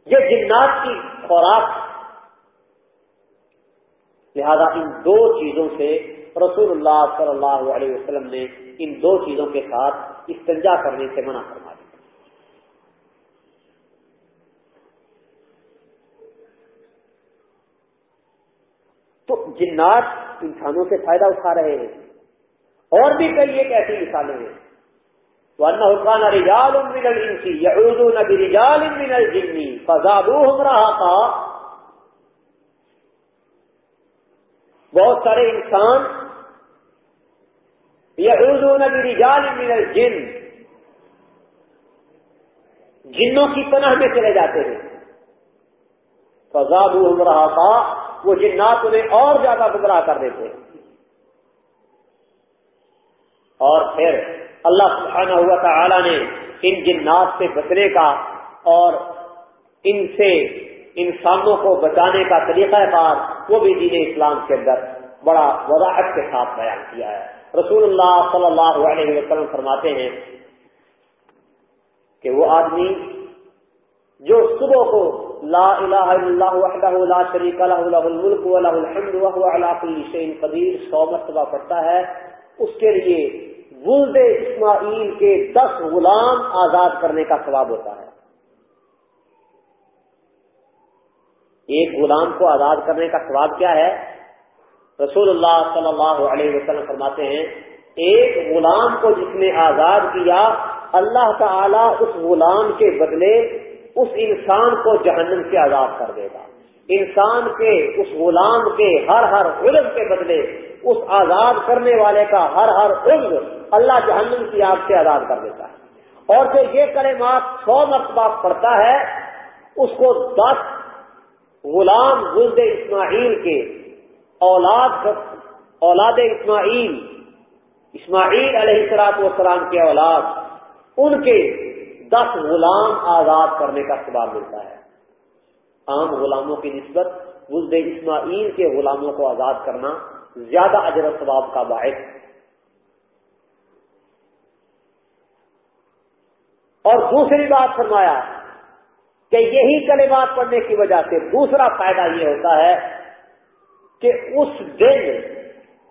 یہ جنات کی خوراک لہذا ان دو چیزوں سے رسول اللہ صلی اللہ علیہ وسلم نے ان دو چیزوں کے ساتھ استنجا کرنے سے منع فرما دیا۔ تو جنات انسانوں سے فائدہ اٹھا رہے ہیں۔ اور بھی کئی ایک ایسی مثالیں ہیں۔ حکان رجال من الانسی یعودون برجال من الجن فزادوہم رہا تھا بہت سارے انسان یعودون برجال من الجن جنوں کی پناہ میں چلے جاتے ہیں۔ فزادوہم رہا تھا وہ جنات انہیں اور زیادہ گمراہ کر دیتے ہیں۔ اور پھر اللہ سبحانہ ہوا تعالی نے ان جنات سے بچنے کا اور ان سے انسانوں کو بچانے کا طریقہ کار وہ بھی دین اسلام کے اندر بڑا وضاحت کے ساتھ بیان کیا ہے۔ رسول اللہ صلی اللہ علیہ وسلم فرماتے ہیں کہ وہ آدمی جو صبح کو لا الہ الا اللہ وحدہ لا شریک له له الملک وله الحمد وهو على كل شيء قدیر، سو مرتبہ پڑھتا ہے، اس کے لیے ولد اسماعیل کے دس غلام آزاد کرنے کا ثواب ہوتا ہے۔ ایک غلام کو آزاد کرنے کا ثواب کیا ہے؟ رسول اللہ صلی اللہ علیہ وسلم فرماتے ہیں، ایک غلام کو جس نے آزاد کیا، اللہ تعالی اس غلام کے بدلے اس انسان کو جہنم سے آزاد کر دے گا۔ انسان کے، اس غلام کے ہر ہر علم کے بدلے، اس آزاد کرنے والے کا ہر ہر عزم اللہ جہنم کی آگ سے آزاد کر دیتا ہے۔ اور جو یہ کلمات سو مرتبہ پڑتا ہے، اس کو دس غلام گلد اسماعیل کے اولاد اولاد اسماعیل اسماعیل علیہ السلاط والسلام کے اولاد، ان کے دس غلام آزاد کرنے کا سباب ملتا ہے۔ عام غلاموں کی نسبت گلد اسماعیل کے غلاموں کو آزاد کرنا زیادہ اجر و ثواب کا باعث۔ اور دوسری بات فرمایا کہ یہی کلمات پڑھنے کی وجہ سے دوسرا فائدہ یہ ہوتا ہے کہ اس دن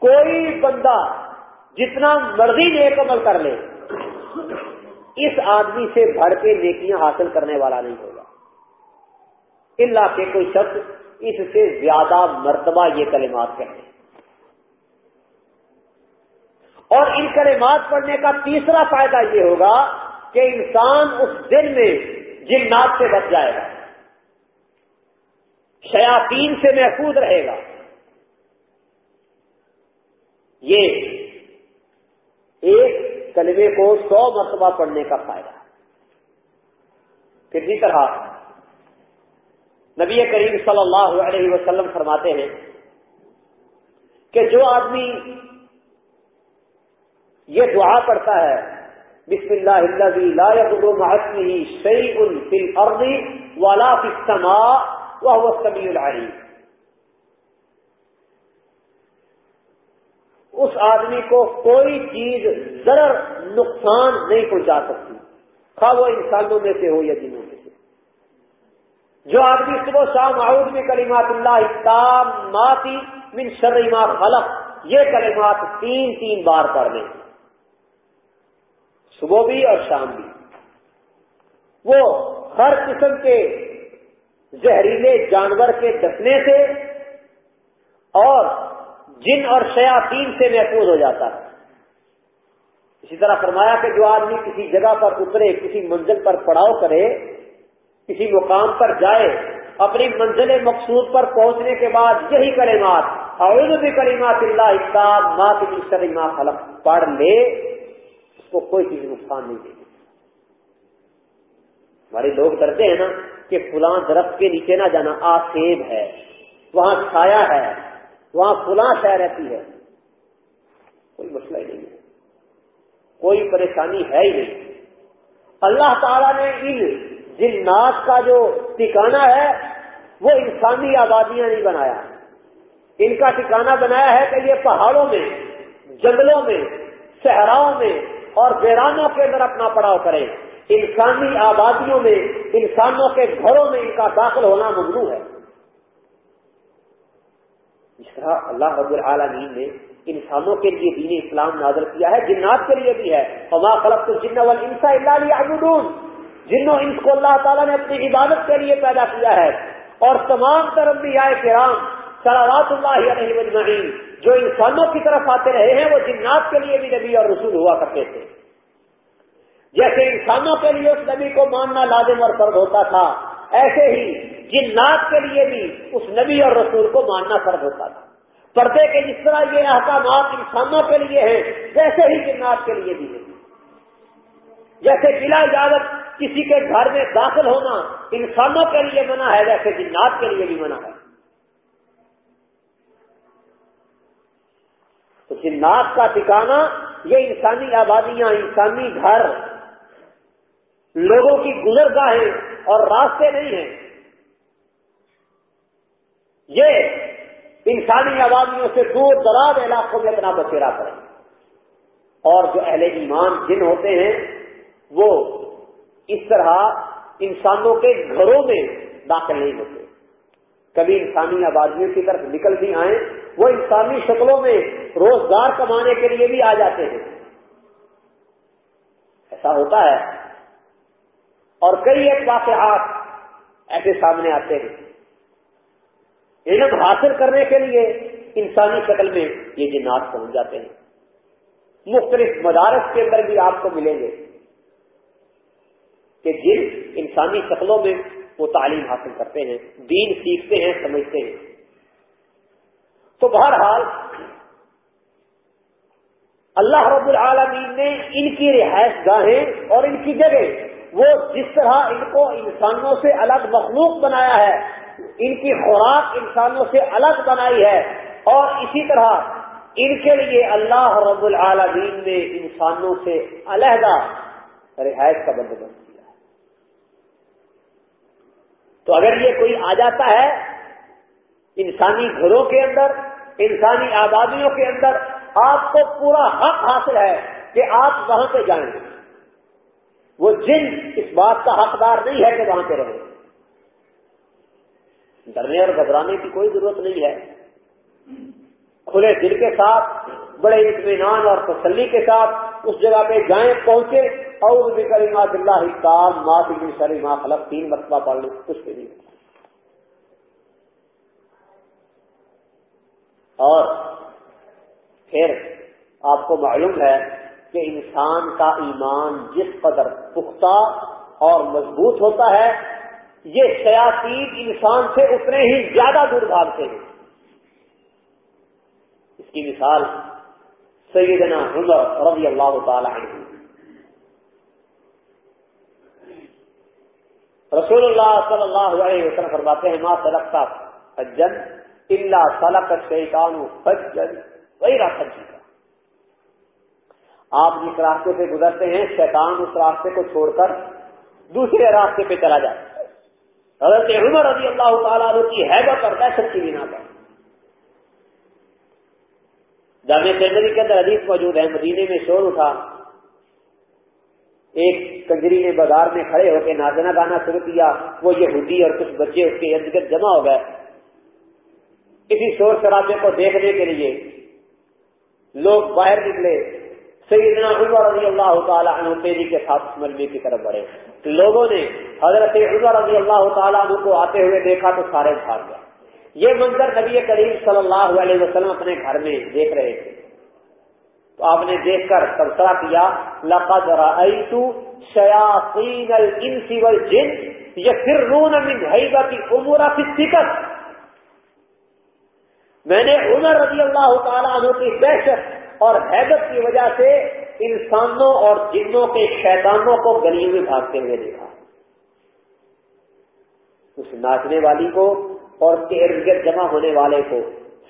کوئی بندہ جتنا مرضی نیک عمل کر لے، اس آدمی سے بڑھ کے نیکیاں حاصل کرنے والا نہیں ہوگا۔ اللہ کے کوئی شخص اس سے زیادہ مرتبہ یہ کلمات کہتے اور ان کلمات پڑھنے کا تیسرا فائدہ یہ ہوگا کہ انسان اس دن میں جنات سے بچ جائے گا۔ شیاطین سے محفوظ رہے گا۔ یہ ایک کلمے کو سو مرتبہ پڑھنے کا فائدہ۔ کسی طرح نبی کریم صلی اللہ علیہ وسلم فرماتے ہیں کہ جو آدمی یہ دعا پڑتا ہے، بسم اللہ الذي لا يضر مع اسمه شيء في الارض ولا في السماء وهو السميع العليم اس آدمی کو کوئی چیز ضرر، نقصان نہیں پہنچا سکتی۔ خواہ وہ انسانوں میں سے ہو یا جنوں میں سے۔ جو آدمی صبح شام اعوذ میں کلمات اللہ تام ماتی من شر ما خلق، یہ کلمات تین تین بار پڑھ لیں صبح بھی اور شام بھی۔ وہ ہر قسم کے زہریلے جانور کے ڈسنے سے اور جن اور شیاطین سے محفوظ ہو جاتا ہے۔ اسی طرح فرمایا کہ جو آدمی کسی جگہ پر اترے، کسی منزل پر پڑاؤ کرے کسی مقام پر جائے، اپنی منزل مقصود پر پہنچنے کے بعد یہی کلمات اور بھی اللہ اقدام ماں کی ماں خلق، پڑھ لے، اس کو کوئی چیز نقصان نہیں دے گی ہمارے لوگ ڈرتے ہیں نا کہ فلاں درخت کے نیچے نہ جانا آسیب ہے، وہاں چھایا ہے، وہاں فلاں شہ رہتی ہے۔ کوئی مسئلہ ہی نہیں ہے۔ کوئی پریشانی ہے ہی نہیں۔ اللہ تعالیٰ نے ان جنات کا جو ٹھکانا ہے، وہ انسانی آبادیاں نہیں بنایا۔ ان کا ٹھکانا بنایا ہے کہ یہ پہاڑوں میں، جنگلوں میں، صحراؤں میں اور ویرانوں کے اندر اپنا پڑاؤ کریں۔ انسانی آبادیوں میں، انسانوں کے گھروں میں ان کا داخل ہونا ممنوع ہے۔ اس طرح اللہ رب العالمین نے انسانوں کے لیے دین اسلام نازل کیا ہے، جنات کے لیے بھی ہے۔ فما خلق تو جن انسا اللہ جنوں انس کو اللہ تعالیٰ نے اپنی عبادت کے لیے پیدا کیا ہے اور تمام طرف بھی آئے کرام سلاوات اللہ علیہ مجمعین جو انسانوں کی طرف آتے رہے ہیں وہ جنات کے لیے بھی نبی اور رسول ہوا کرتے تھے۔ جیسے انسانوں کے لیے اس نبی کو ماننا لازم اور فرض ہوتا تھا، ایسے ہی جنات کے لیے بھی اس نبی اور رسول کو ماننا فرض ہوتا تھا۔ پردے کے جس طرح یہ احکامات انسانوں کے لیے ہیں، ویسے ہی جنات کے لیے بھی ہیں۔ جیسے بلا اجازت کسی کے گھر میں داخل ہونا انسانوں کے لیے منع ہے ویسے جنات کے لیے بھی منع ہے۔ تو جنات کا ٹھکانا یہ انسانی آبادیاں، انسانی گھر، لوگوں کی گزر گاہیں اور راستے نہیں ہیں۔ یہ انسانی آبادیوں سے دور دراز علاقوں میں اپنا بچیرا کریں اور جو اہل ایمان جن ہوتے ہیں، وہ اس طرح انسانوں کے گھروں میں داخل نہیں ہوتے۔ کبھی انسانی آبادیوں کی طرف نکل بھی آئیں، وہ انسانی شکلوں میں روزگار کمانے کے لیے بھی آ جاتے ہیں۔ ایسا ہوتا ہے۔ اور کئی ایک واقعات ایسے سامنے آتے ہیں۔ علم حاصل کرنے کے لیے انسانی شکل میں یہ جنات پہنچ جاتے ہیں۔ مختلف مدارس کے اندر بھی آپ کو ملیں گے۔ کہ جن انسانی شکلوں میں وہ تعلیم حاصل کرتے ہیں، دین سیکھتے ہیں، سمجھتے ہیں۔ تو بہرحال اللہ رب العالمین نے ان کی رہائش گاہیں اور ان کی جگہ وہ جس طرح ان کو انسانوں سے الگ مخلوق بنایا ہے، ان کی خوراک انسانوں سے الگ بنائی ہے اور اسی طرح ان کے لیے اللہ رب العالمین نے انسانوں سے علیحدہ رہائش کا بندوبست کیا ہے تو اگر یہ کوئی آ جاتا ہے انسانی گھروں کے اندر، انسانی آبادیوں کے اندر، آپ کو پورا حق حاصل ہے کہ آپ وہاں پہ جائیں گے۔ وہ جن اس بات کا حقدار نہیں ہے کہ وہاں پہ رہے۔ ڈرنے اور گھبرانے کی کوئی ضرورت نہیں ہے۔ کھلے دل کے ساتھ، بڑے اطمینان اور تسلی کے ساتھ اس جگہ پہ جائیں، پہنچے۔ اور بھی کریں اللہ کام ماں کی شری ماں خلق تین مرتبہ پڑھ لیں کچھ بھی نہیں اور پھر آپ کو معلوم ہے کہ انسان کا ایمان جس قدر پختہ اور مضبوط ہوتا ہے، یہ شیاطین انسان سے اتنے ہی زیادہ دور بھاگتے ہیں۔ اس کی مثال سیدنا عمر رضی اللہ تعالی عنہ۔ رسول اللہ صلی اللہ علیہ وسلم فرماتے ہیں ماں سلکتا فجن اللہ سلک شیطان فجن وہی راستہ جیتا آپ جس راستے سے گزرتے ہیں، شیطان اس راستے کو چھوڑ کر دوسرے راستے پہ چلا جاتا ہے۔ حضرت عمر رضی اللہ تعالیٰ عنہ کی حیبت اور دہشت کی بنا پر۔ جامع ترمری کے اندر حدیث موجود ہے، مدینے میں شور اٹھا۔ ایک کنجری نے بازار میں کھڑے ہو کے نازنا گانا شروع کیا، وہ یہودی اور کچھ بچے اس کے ارد گرد جمع ہو گئے۔ اسی شور شرابے کو دیکھنے کے لیے لوگ باہر نکلے۔ سیدنا عمر رضی اللہ تعالیٰ عنہ تیزی کے ساتھ ملبے کی طرف بڑھے۔ لوگوں نے حضرت عمر رضی اللہ تعالیٰ عنہ کو آتے ہوئے دیکھا تو سارے بھاگ گئے۔ یہ منظر نبی کریم صلی اللہ علیہ وسلم اپنے گھر میں دیکھ رہے تھے۔ تو آپ نے دیکھ کر تبصرہ کیا، لقد رأيت شياطين الانس والجن يفرون من هيبة امور في السكت میں نے عمر رضی اللہ تعالیٰ عنہ کی دہشت اور حیبت کی وجہ سے انسانوں اور جنوں کے شیطانوں کو گلیوں میں بھاگتے ہوئے دیکھا۔ اس ناچنے والی کو اور کے ارد گرد جمع ہونے والے کو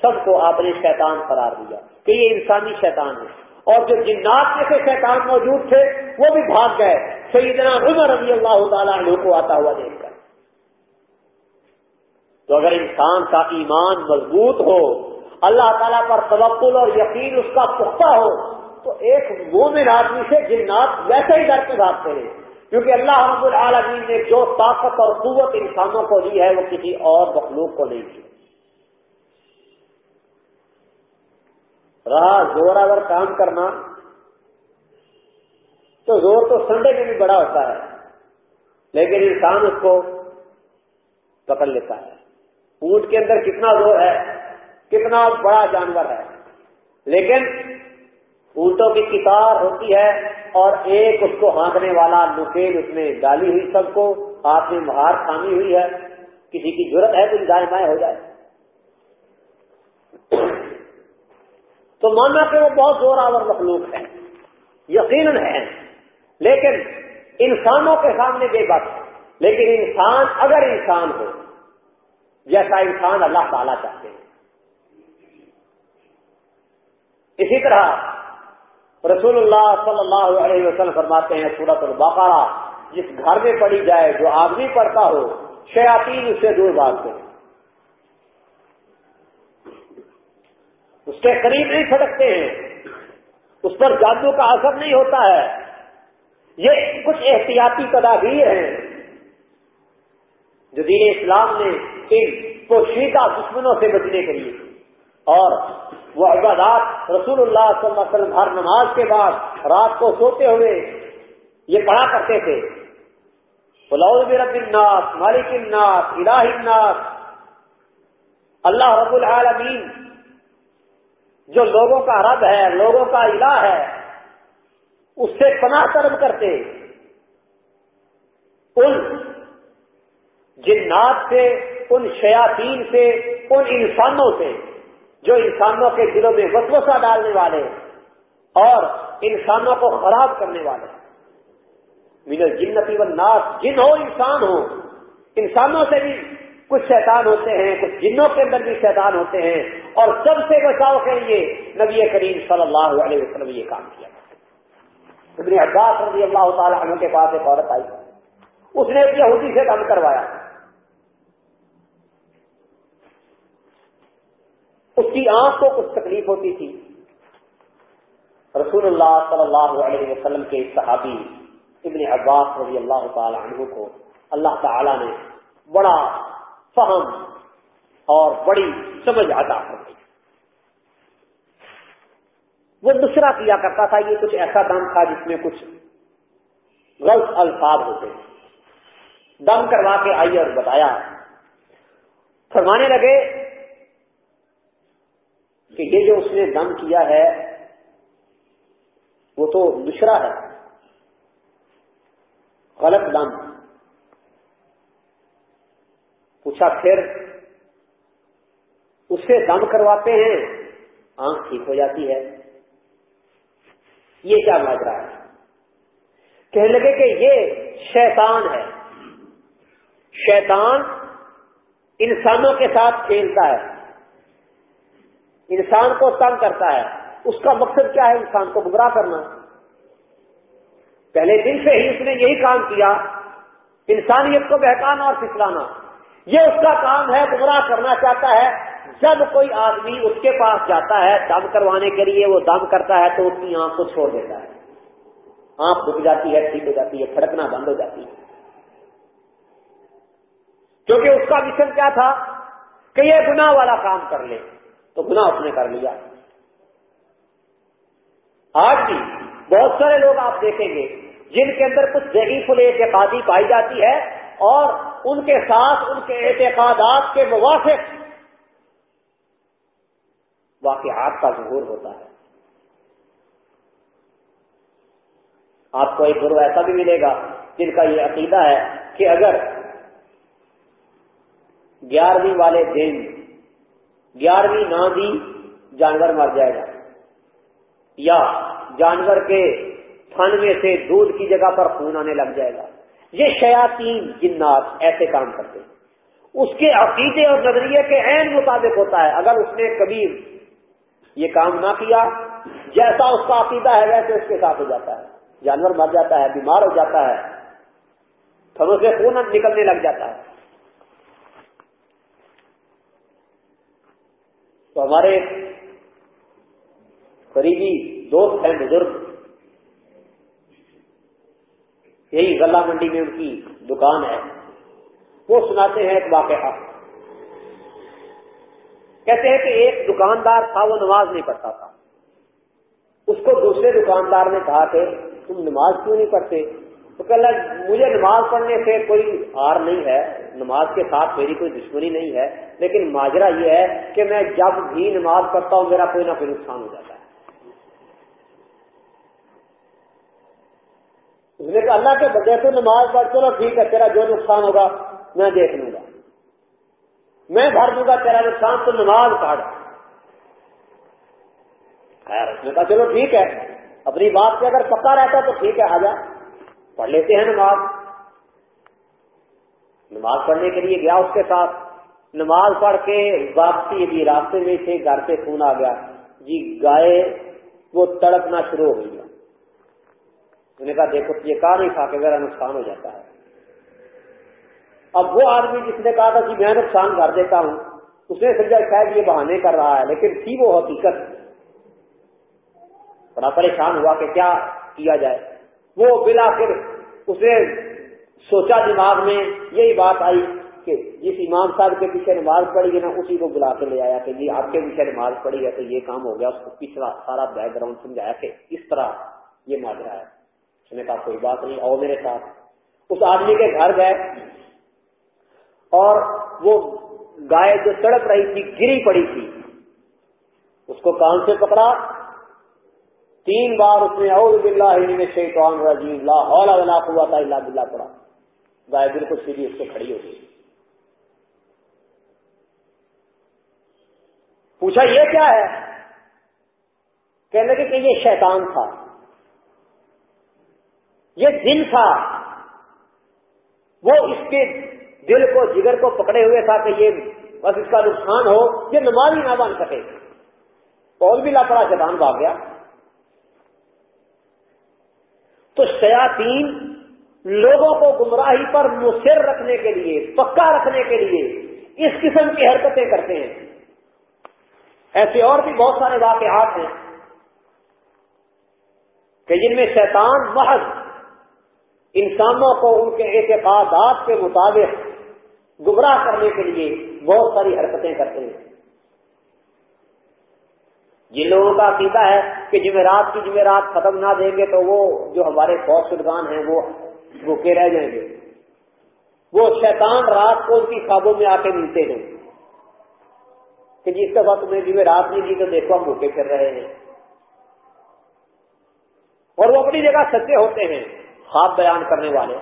سب کو آپ نے شیطان قرار دیا کہ یہ انسانی شیطان ہے۔ اور جو جنات میں سے شیطان موجود تھے، وہ بھی بھاگ گئے۔ سیدنا عمر رضی اللہ تعالیٰ عنہ کو آتا ہوا دیکھ کر۔ تو اگر انسان کا ایمان مضبوط ہو، اللہ تعالیٰ پر توقل اور یقین اس کا پختہ ہو، تو ایک مومن آدمی سے جنات ویسے ہی ڈر کے بھاگتے ہیں۔ کیونکہ اللہ رب العالمین نے جو طاقت اور قوت انسانوں کو دی ہے، وہ کسی اور مخلوق کو نہیں دی۔ رہا، زور اگر کام کرنا، تو زور تو سنڈے میں بھی بڑا ہوتا ہے، لیکن انسان اس کو پکڑ لیتا ہے۔ اونٹ کے اندر کتنا زور ہے، کتنا بڑا جانور ہے۔ لیکن اونٹوں کی کتار ہوتی ہے اور ایک اس کو ہانکنے والا نکیل اس میں ڈالی ہوئی سب کو، ہاتھ میں مہار تھامی ہوئی ہے۔ کسی کی ضرورت ہے تو دائیں بائیں ہو جائے۔ تو ماننا کہ وہ بہت زور آور مخلوق ہے، یقیناً ہے۔ لیکن انسانوں کے سامنے بے بات لیکن انسان، اگر انسان ہو، جیسا انسان اللہ تعالی چاہتے ہیں۔ اسی طرح رسول اللہ صلی اللہ علیہ وسلم فرماتے ہیں سورت البقرہ، جس گھر میں پڑی جائے، جو آدمی پڑتا ہو، شیاطین اس سے دور بھاگتے ہیں۔ اس کے قریب نہیں سڑکتے ہیں۔ اس پر جادو کا اثر نہیں ہوتا ہے۔ یہ کچھ احتیاطی تدابیر ہیں۔ جو دین اسلام نے ان پوشیدہ دشمنوں سے بچنے کے لیے۔ اور وہ عبادات رسول اللہ صلی اللہ علیہ وسلم ہر نماز کے بعد رات کو سوتے ہوئے یہ پڑھا کرتے تھے۔ رب الناس، مالک الناس، الہ الناس۔ اللہ رب العالمین جو لوگوں کا رب ہے، لوگوں کا الہ ہے، اس سے پناہ طلب کرتے۔ ان جنات سے، ان شیاطین سے، ان انسانوں سے، جو انسانوں کے دلوں میں وسوسہ ڈالنے والے اور انسانوں کو خراب کرنے والے۔ مل جنتی والناس، جن ہو، انسان ہو۔ انسانوں سے بھی کچھ شیطان ہوتے ہیں، کچھ جنوں کے اندر بھی شیطان ہوتے ہیں۔ اور سب سے بچاؤ کے لیے نبی کریم صلی اللہ علیہ وسلم یہ کام کیا ابن عباس رضی اللہ تعالیٰ عنہ کے پاس ایک عورت آئی۔ اس نے یہودی سے کام کروایا۔ اس کی آنکھ کو کچھ تکلیف ہوتی تھی۔ رسول اللہ صلی اللہ علیہ وسلم کے صحابی ابن عباس رضی اللہ تعالی عنہ کو اللہ تعالی نے بڑا فہم اور بڑی سمجھ آتا گئی وہ دوسرا کیا کرتا تھا، یہ کچھ ایسا دم تھا جس میں کچھ غلط الفاظ ہوتے دم کروا کے آئی اور بتایا۔ فرمانے لگے کہ یہ جو اس نے دم کیا ہے، وہ تو دوسرا ہے۔ غلط دم۔ پوچھا پھر اس سے دم کرواتے ہیں، آنکھ ٹھیک ہو جاتی ہے۔ یہ کیا ماجرا ہے؟ کہنے لگے کہ یہ شیطان ہے۔ شیطان انسانوں کے ساتھ کھیلتا ہے۔ انسان کو تنگ کرتا ہے۔ اس کا مقصد کیا ہے؟ انسان کو گمراہ کرنا۔ پہلے دن سے ہی اس نے یہی کام کیا۔ انسانیت کو بہکانا اور پھسلانا۔ یہ اس کا کام ہے، گمراہ کرنا چاہتا ہے۔ جب کوئی آدمی اس کے پاس جاتا ہے دم کروانے کے لیے، وہ دم کرتا ہے تو اس کی آنکھ کو چھوڑ دیتا ہے۔ آنکھ دکھ جاتی ہے، ٹھیک ہو جاتی ہے پھڑکنا بند ہو جاتی ہے۔ کیونکہ اس کا مشن کیا تھا؟ کہ یہ گناہ والا کام کر لے۔ تو گناہ اس نے کر لیا۔ آج بھی بہت سارے لوگ آپ دیکھیں گے، جن کے اندر کچھ ضعیف الاعتقادی پائی جاتی ہے اور ان کے ساتھ ان کے اعتقادات کے موافق واقعات کا ظہور ہوتا ہے۔ آپ کو ایک گرو ایسا بھی ملے گا جن کا یہ عقیدہ ہے کہ اگر گیارہویں والے دن، گیارہویں نہ دی جانور مر جائے گا، یا جانور کے تھن میں سے دودھ کی جگہ پر خون آنے لگ جائے گا۔ یہ شیاتی جنات ایسے کام کرتے ہیں۔ اس کے عقیدے اور نظریے کے عین مطابق ہوتا ہے۔ اگر اس نے کبھی یہ کام نہ کیا، جیسا اس کا عقیدہ ہے ویسے اس کے ساتھ ہو جاتا ہے۔ جانور مر جاتا ہے، بیمار ہو جاتا ہے تھروں سے خون نکلنے لگ جاتا ہے۔ تو ہمارے قریبی دوست ہیں، بزرگ۔ یہی غلہ منڈی میں ان کی دکان ہے۔ وہ سناتے ہیں ایک واقعہ۔ کہتے ہیں کہ ایک دکاندار تھا، وہ نماز نہیں پڑھتا تھا۔ اس کو دوسرے دکاندار نے کہا کہ تم نماز کیوں نہیں پڑھتے؟ تو کہ اللہ مجھے نماز پڑھنے سے کوئی ہار نہیں ہے، نماز کے ساتھ میری کوئی دشمنی نہیں ہے، لیکن ماجرا یہ ہے کہ میں جب بھی نماز پڑھتا ہوں، میرا کوئی نہ کوئی نقصان ہو جاتا ہے۔ اس نے کہا، اللہ کے بجے تو نماز پڑھ چلو، ٹھیک ہے، تیرا جو نقصان ہوگا، میں دیکھ لوں گا۔ میں بھر دوں گا تیرا نقصان تو نماز پڑھ خیر، اس نے کہا، چلو ٹھیک ہے۔ اپنی بات پہ اگر پکا رہتا تو ٹھیک ہے، آ جا۔ پڑھ لیتے ہیں نماز۔ نماز پڑھنے کے لیے گیا اس کے ساتھ۔ نماز پڑھ کے واپسی ابھی راستے میں تھے، گھر سے خون آ گیا۔ جی گائے وہ تڑپنا شروع ہو گیا انہوں نے کہا، دیکھو، یہ کہا نہیں تھا کہ میرا نقصان ہو جاتا ہے۔ اب وہ آدمی جس نے کہا تھا کہ میں نقصان کر دیتا ہوں، اس نے سمجھا شاید یہ بہانے کر رہا ہے، لیکن تھی وہ حقیقت۔ بڑا پریشان ہوا کہ کیا کیا جائے۔ وہ بلا پھر اس نے سوچا دماغ میں یہی بات آئی کہ جس امام صاحب کے پیچھے نماز پڑی ہے نا، اسی کو بلا کے لے آیا کہ جی آپ کے پیچھے نماز پڑی ہے تو یہ کام ہو گیا، اس کو پچھلا سارا بیک گراؤنڈ سمجھایا کہ اس طرح یہ ماجرا ہے۔ اس نے کہا، کوئی بات نہیں، آؤ میرے ساتھ۔ اس آدمی کے گھر گئے۔ اور وہ گائے جو سڑک رہی تھی، گری پڑی تھی۔ اس کو کان سے پکڑا۔ تین بار اس نے اور بلّہ شیطان رجیم لا حول ولا قوت الا باللہ پڑا گائے بالکل سیدھی اس سے کھڑی ہو گئی۔ پوچھا، یہ کیا ہے؟ کہنے لگے کہ یہ شیطان تھا۔ یہ دن تھا۔ وہ اس کے دل کو جگر کو پکڑے ہوئے تھا کہ یہ بس اس کا نقصان ہو، یہ نماز ہی نہ بن سکے۔ پول بھی لاپڑا شیطان بھاگ گیا۔ تو شیاطین لوگوں کو گمراہی پر مصر رکھنے کے لیے، پکا رکھنے کے لیے اس قسم کی حرکتیں کرتے ہیں۔ ایسے اور بھی بہت سارے واقعات ہیں کہ جن میں شیطان محض انسانوں کو ان کے اعتقادات کے مطابق گمراہ کرنے کے لیے بہت ساری حرکتیں کرتے ہیں۔ جن لوگوں کا عقیدہ ہے کہ جمعرات کی جمعرات ختم نہ دیں گے تو وہ جو ہمارے فوج شدگان ہیں، وہ بھوکے رہ جائیں گے۔ وہ شیطان رات کو ان کی خوابوں میں آ کے ملتے ہیں۔ کہ جس دفعہ تمہیں جمعرات نہیں دی تو دیکھو ہم بھوکے پھر رہے ہیں۔ اور وہ اپنی جگہ سچے ہوتے ہیں، خواب بیان کرنے والے۔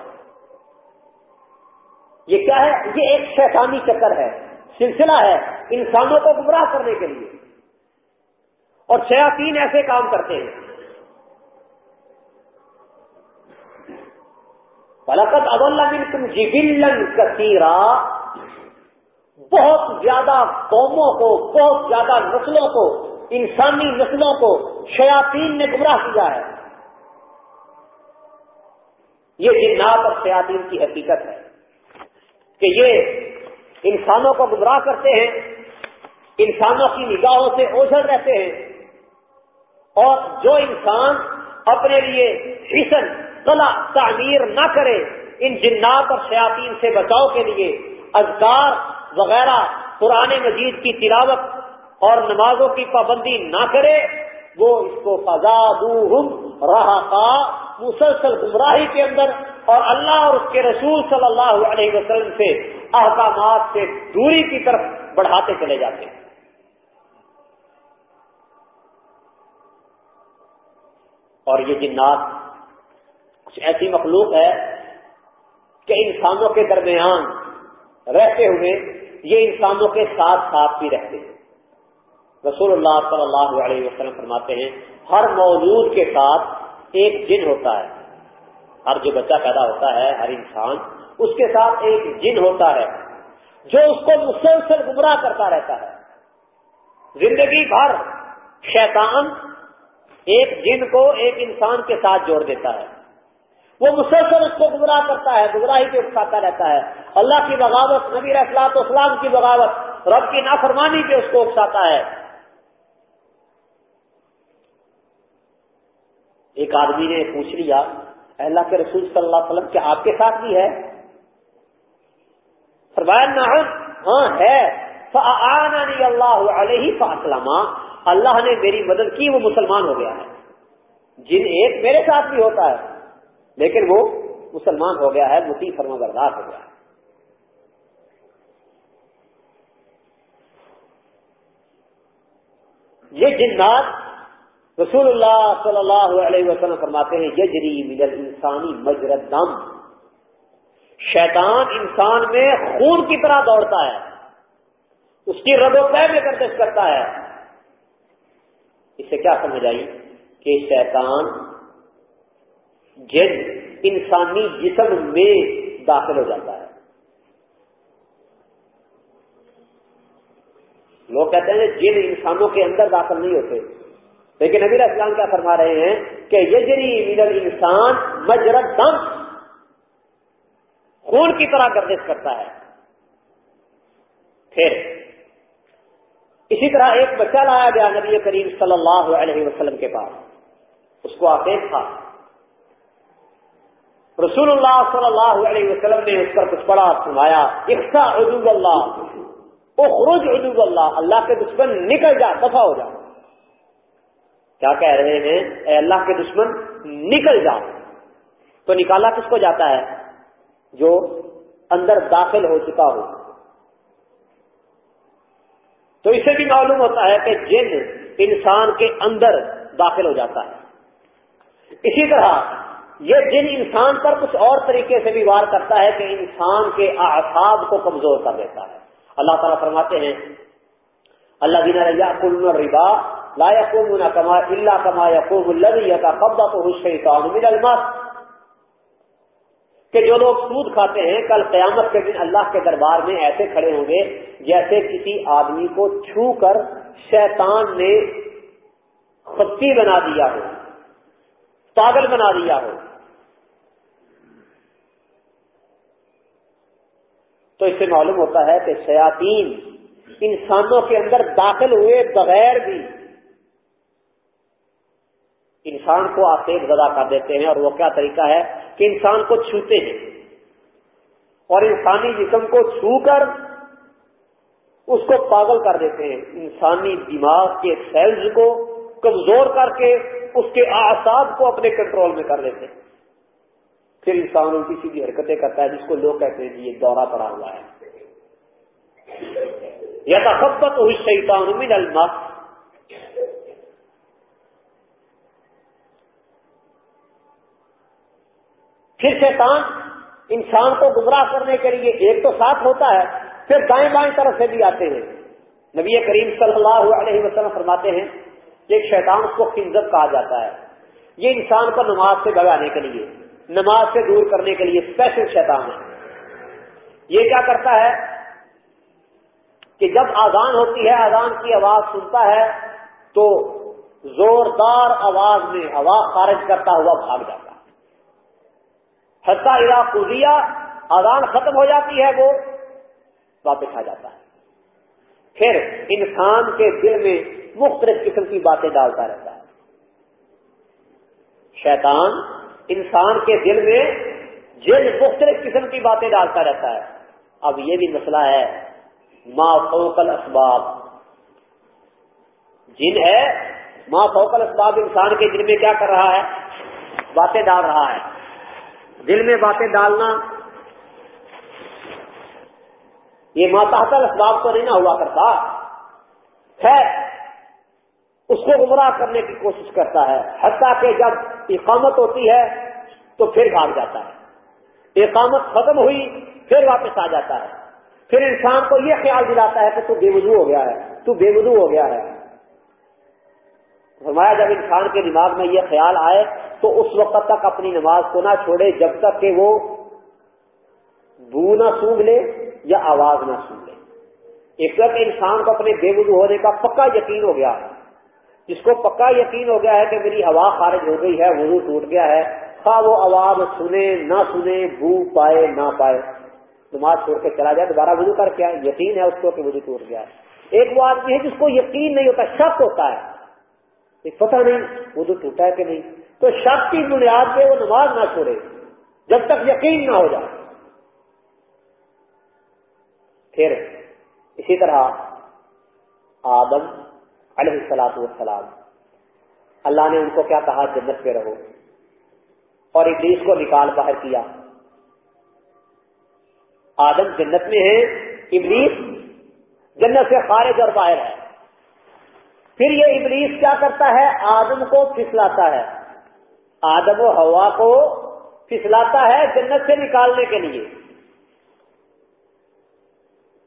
یہ کیا ہے؟ یہ ایک شیطانی چکر ہے، سلسلہ ہے انسانوں کو گمراہ کرنے کے لیے۔ اور شیاطین ایسے کام کرتے ہیں۔ فلقت اول تم جبلن کثیرا بہت زیادہ قوموں کو، بہت زیادہ نسلوں کو، انسانی نسلوں کو شیاطین نے گمراہ کیا ہے۔ یہ جنات اور شیاطین کی حقیقت ہے۔ کہ یہ انسانوں کو گمراہ کرتے ہیں، انسانوں کی نگاہوں سے اوجھل رہتے ہیں اور جو انسان اپنے لیے حسن کلا تعمیر نہ کرے، ان جنات اور شیاطین سے بچاؤ کے لیے اذکار وغیرہ پرانے مجید کی تلاوت اور نمازوں کی پابندی نہ کرے، وہ اس کو فضاد رہا مسلسل گمراہی کے اندر اور اللہ اور اس کے رسول صلی اللہ علیہ وسلم سے احکامات سے دوری کی طرف بڑھاتے چلے جاتے ہیں۔ اور یہ جنات کچھ ایسی مخلوق ہے کہ انسانوں کے درمیان رہتے ہوئے یہ انسانوں کے ساتھ ساتھ بھی رہتے ہیں۔ رسول اللہ صلی اللہ علیہ وسلم فرماتے ہیں، ہر موجود کے ساتھ ایک جن ہوتا ہے۔ ہر جو بچہ پیدا ہوتا ہے، ہر انسان، اس کے ساتھ ایک جن ہوتا ہے، جو اس کو مسلسل گمراہ کرتا رہتا ہے۔ زندگی بھر شیطان ایک جن کو ایک انسان کے ساتھ جوڑ دیتا ہے۔ وہ مسلسل اس کو گمراہ کرتا ہے، گمراہی پہ اکساتا رہتا ہے۔ اللہ کی بغاوت، نبی اخلاط اسلام کی بغاوت، رب کی نافرمانی پہ اس کو اکساتا ہے۔ ایک آدمی نے پوچھ لیا اللہ کے رسول صلی اللہ علیہ وسلم کیا آپ کے ساتھ بھی ہے۔ فرمایا ہاں ہے۔ اللہ علیہ فاسلام اللہ نے میری مدد کی، وہ مسلمان ہو گیا ہے۔ جن ایک میرے ساتھ بھی ہوتا ہے، لیکن وہ مسلمان ہو گیا ہے متی فرما بردار ہو گیا ہے۔ یہ جنات رسول اللہ صلی اللہ علیہ وسلم فرماتے ہیں، یجری مل انسانی مجرد دم شیطان انسان میں خون کی طرح دوڑتا ہے۔ اس کی رد و پہ میں گردش کرتا ہے۔ اس سے کیا سمجھ آئی؟ کہ شیطان جن انسانی جسم میں داخل ہو جاتا ہے۔ لوگ کہتے ہیں جن انسانوں کے اندر داخل نہیں ہوتے۔ لیکن نبی اسلام کیا فرما رہے ہیں کہ یہ جری انسان مجرد دم خون کی طرح گردش کرتا ہے۔ پھر اسی طرح ایک بچہ لایا گیا نبی کریم صلی اللہ علیہ وسلم کے پاس۔ اس کو آفیز تھا۔ رسول اللہ صلی اللہ علیہ وسلم نے اس پر کچھ بڑا سنایا اقسا عدو اللہ، اخرج عدو اللہ اللہ کے دشمن نکل جا، دفاع ہو جا۔ کیا کہہ رہے ہیں؟ اے اللہ کے دشمن، نکل جا۔ تو نکالا کس کو جاتا ہے؟ جو اندر داخل ہو چکا ہو۔ تو اسے بھی معلوم ہوتا ہے کہ جن انسان کے اندر داخل ہو جاتا ہے۔ اسی طرح یہ جن انسان پر کچھ اور طریقے سے بھی وار کرتا ہے کہ انسان کے اعصاب کو کمزور کر دیتا ہے۔ اللہ تعالیٰ فرماتے ہیں اللہ دینا ریا کل ربا لا یقوم کما اللہ کما یقوم الذي يتقبض الشیطان من المس کہ جو لوگ سود کھاتے ہیں، کل قیامت کے دن اللہ کے دربار میں ایسے کھڑے ہوں گے جیسے کسی آدمی کو چھو کر شیطان نے خطی بنا دیا ہو، پاگل بنا دیا ہو۔ تو اس سے معلوم ہوتا ہے کہ شیاطین انسانوں کے اندر داخل ہوئے بغیر بھی انسان کو آسیب زدہ کر دیتے ہیں اور وہ کیا طریقہ ہے کہ انسان کو چھوتے ہیں اور انسانی جسم کو چھو کر اس کو پاگل کر دیتے ہیں۔ انسانی دماغ کے سیلز کو کمزور کر کے اس کے آساد کو اپنے کنٹرول میں کر دیتے ہیں۔ پھر انسان الٹی سیدھی حرکتیں کرتا ہے جس کو لوگ کہتے ہیں یہ دورہ پڑا ہوا ہے۔ یا تخبت ہوئی شیطان من المس۔ پھر شیطان انسان کو گمراہ کرنے کے لیے ایک تو ساتھ ہوتا ہے، پھر دائیں بائیں طرف سے بھی آتے ہیں۔ نبی کریم صلی اللہ علیہ وسلم فرماتے ہیں کہ ایک شیطان اس کو خنزت کہا جاتا ہے۔ یہ انسان کو نماز سے بگانے کے لیے، نماز سے دور کرنے کے لیے اسپیشل شیطان ہے۔ یہ کیا کرتا ہے کہ جب آزان ہوتی ہے آزان کی آواز سنتا ہے تو زوردار آواز میں آواز خارج کرتا ہوا بھاگ جاتا ہے۔ حسا ادا کزیا ختم ہو جاتی ہے، وہ واپس آ جاتا ہے۔ پھر انسان کے دل میں مختلف قسم کی باتیں ڈالتا رہتا ہے۔ شیطان انسان کے دل میں جن مختلف قسم کی باتیں ڈالتا رہتا ہے۔ اب یہ بھی مسئلہ ہے، ما فوکل اسباب جن ہے، ما فوکل اسباب انسان کے دل میں کیا کر رہا ہے؟ باتیں ڈال رہا ہے۔ دل میں باتیں ڈالنا، یہ ماتحتل اسباب تو نہیں نہ ہوا کرتا۔ ہے اس کو گمراہ کرنے کی کوشش کرتا ہے۔ حتیٰ کہ جب اقامت ہوتی ہے تو پھر بھاگ جاتا ہے۔ اقامت ختم ہوئی، پھر واپس آ جاتا ہے۔ پھر انسان کو یہ خیال دلاتا ہے کہ تو بے وضو ہو گیا ہے، تو بے وضو ہو گیا ہے۔ فرمایا جب انسان کے دماغ میں یہ خیال آئے تو اس وقت تک اپنی نماز کو نہ چھوڑے جب تک کہ وہ بو نہ سونگ لے یا آواز نہ سن لیں ایک وقت انسان کو اپنے بے وضو ہونے کا پکا یقین ہو گیا۔ جس کو پکا یقین ہو گیا ہے کہ میری ہوا خارج ہو گئی ہے، وضو ٹوٹ گیا ہے، خواہ وہ آواز سنے نہ سنے، بو پائے نہ پائے۔ نماز چھوڑ کے چلا جائے، دوبارہ وضو کر کے یقین ہے اس کو کہ وضو ٹوٹ گیا ہے۔ ایک وہ آدمی ہے جس کو یقین نہیں ہوتا، شک ہوتا ہے۔ پتہ نہیں وضو ٹوٹا ہے کہ نہیں۔ تو شک کی بنیاد پہ وہ نماز نہ چھوڑے، جب تک یقین نہ ہو جائے۔ پھر اسی طرح آدم علیہ السلاط والسلام، اللہ نے ان کو کیا کہا؟ جنت پہ رہو۔ اور ابلیس کو نکال باہر کیا۔ آدم جنت میں ہے، ابلیس جنت سے خارج اور باہر ہے۔ پھر یہ ابلیس کیا کرتا ہے؟ آدم کو پھسلاتا ہے۔ آدم و ہوا کو پھسلاتا ہے جنت سے نکالنے کے لیے۔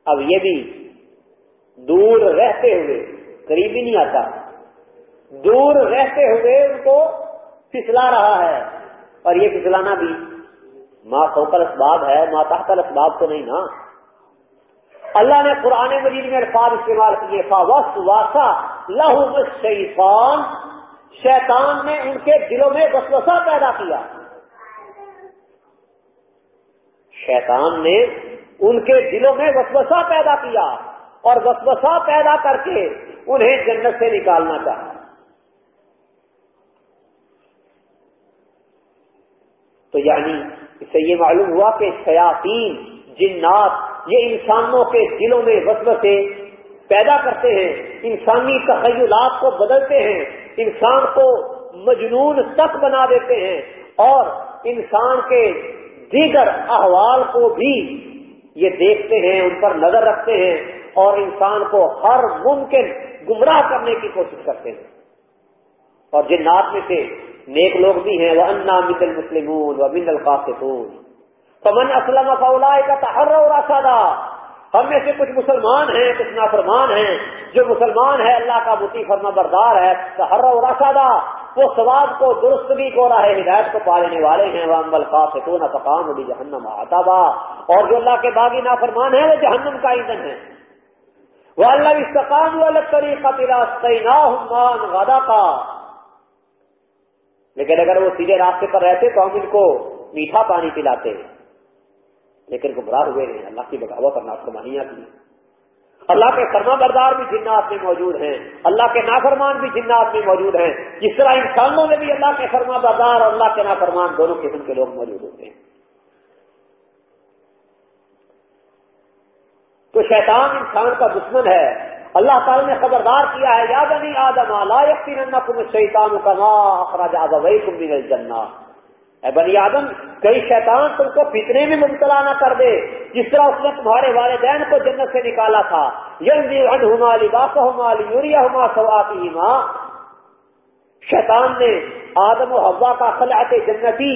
اب یہ بھی دور رہتے ہوئے، قریب ہی نہیں آتا۔ دور رہتے ہوئے ان کو پھسلا رہا ہے۔ اور یہ پھسلانا بھی ماں فوکل اسباب ہے، ماں تحت اسباب تو نہیں نا۔ اللہ نے قرآن مجید میں الفاظ استعمال کیے فا وس واسا لہو شیفان شیطان نے ان کے دلوں میں وسوسہ پیدا کیا۔ شیطان نے ان کے دلوں میں وسوسہ پیدا کیا اور وسوسہ پیدا کر کے انہیں جنت سے نکالنا چاہا۔ تو یعنی اس سے یہ معلوم ہوا کہ شیاطین، جنات یہ انسانوں کے دلوں میں وسوسے پیدا کرتے ہیں، انسانی تخیلات کو بدلتے ہیں۔ انسان کو مجنون تک بنا دیتے ہیں اور انسان کے دیگر احوال کو بھی یہ دیکھتے ہیں، ان پر نظر رکھتے ہیں اور انسان کو ہر ممکن گمراہ کرنے کی کوشش کرتے ہیں۔ اور جنات میں سے نیک لوگ بھی ہیں۔ وہ انا مدل مسلمون و من القاصون پمن اسلم فولا کا تحر اور ہم میں سے کچھ مسلمان ہیں، کچھ نافرمان ہیں۔ جو مسلمان ہے، اللہ کا متی فرما بردار ہے ہر راشادہ وہ سواد کو، درستگی کو، راہ ہدایت کو پالنے والے ہیں۔ وہ امبل کا فتون فقام بھی جہنم آتا اور جو اللہ کے باغی نافرمان ہیں، وہ جہنم کا ایندھن ہے وہ اللہ استقام والے طریقہ تیراستان غدا کا لیکن اگر وہ سیدھے راستے پر رہتے تو ہم ان کو میٹھا پانی پلاتے۔ لیکن گمراہ ہوئے ہیں۔ اللہ کی بغاوت اور نافرمانیاں کی اللہ کے فرما بردار بھی جنات میں موجود ہیں۔ اللہ کے نافرمان بھی جنات میں موجود ہیں۔ جس طرح انسانوں میں بھی اللہ کے فرما بردار اور اللہ کے نافرمان دونوں قسم کے لوگ موجود ہوتے ہیں۔ تو شیطان انسان کا دشمن ہے۔ اللہ تعالی نے خبردار کیا ہے یاد نہیں آدم، لا یقین تم شیطان کما اخراج آدم من الجنہ اے بنی آدم کئی شیطان تم کو فتنے میں مبتلا نہ کر دے جس طرح اس نے تمہارے والدین کو جنت سے نکالا تھا۔ شیطان نے آدم و ہوا کا خلعت جنتی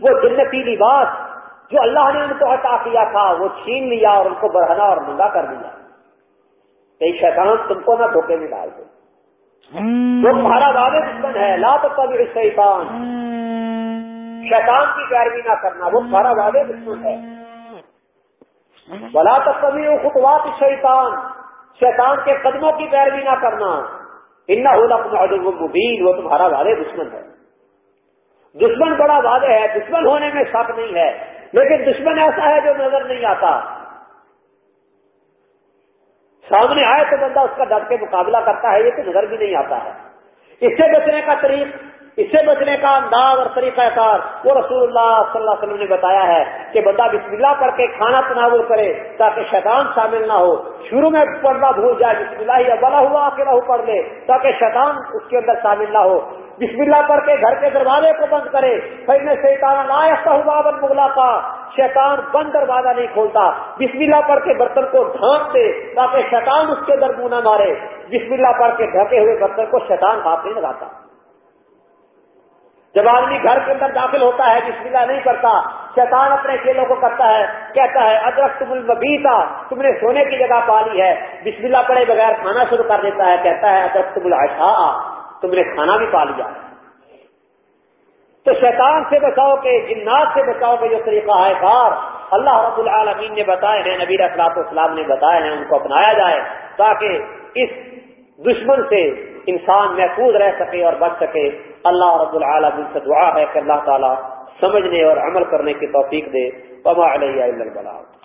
وہ جنتی لباس جو اللہ نے ان کو ہٹا کیا تھا وہ چھین لیا اور ان کو بڑھنا اور ننگا کر دیا۔ کئی شیطان تم کو نہ دھوکے میں ڈال دے۔ تمہارا والد دشمن ہے لا تو کبھی شیطان شیطان کی پیروی نہ کرنا، وہ سارا وعدے دشمن ہے۔ بلا تک کبھی وہ خطوات شیطان شیطان کے قدموں کی پیروی نہ کرنا۔ ان مبین وہ تمہارا وعدے دشمن ہے۔ دشمن بڑا وعدے ہے، دشمن ہونے میں شک نہیں ہے، لیکن دشمن ایسا ہے جو نظر نہیں آتا۔ سامنے آئے تو بندہ اس کا ڈر کے مقابلہ کرتا ہے، یہ تو نظر بھی نہیں آتا ہے۔ اس سے بچنے کا طریق اس سے بچنے کا انداز اور طریقہ کار وہ رسول اللہ صلی اللہ علیہ وسلم نے بتایا ہے کہ بندہ بسم اللہ پڑھ کے کھانا تناول کرے تاکہ شیطان شامل نہ ہو۔ شروع میں پڑھنا بھول جائے، بسم اللہ یا بلا ہوا کے رہو پڑھ لے، تاکہ شیطان اس کے اندر شامل نہ ہو۔ بسم اللہ پڑھ کے گھر کے دروازے کو بند کرے۔ پھر میں شیطان لائق ہوا بن مغلا کا شیطان بند دروازہ نہیں کھولتا۔ بسم اللہ پڑھ کے برتن کو ڈھانپ دے تاکہ شیطان اس کے اندر منہ نہ مارے۔ بسم اللہ پڑھ کے ڈھکے ہوئے برتن کو شیطان ہاتھ نہیں لگاتا۔ جب آدمی گھر کے اندر داخل ہوتا ہے بسم اللہ نہیں کرتا، شیطان اپنے کھیلوں کو کرتا ہے، کہتا ہے، ادرک تم البیتا تم نے سونے کی جگہ پا لی ہے بسم اللہ پڑے بغیر کھانا شروع کر دیتا ہے، کہتا ہے، ادرک تم الشا تم نے کھانا بھی پا لیا۔ تو شیطان سے بچاؤ کے، جنات سے بچاؤ کے جو طریقہ ہے کار اللہ رب العالمین نے بتائے ہیں، نبی اخلاق اسلام نے بتائے ہیں، ان کو اپنایا جائے تاکہ اس دشمن سے انسان محفوظ رہ سکے اور بچ سکے۔ اللہ رب العالمین سے دعا ہے کہ اللہ تعالیٰ سمجھنے اور عمل کرنے کی توفیق دے۔ پما علیہ البلاغ۔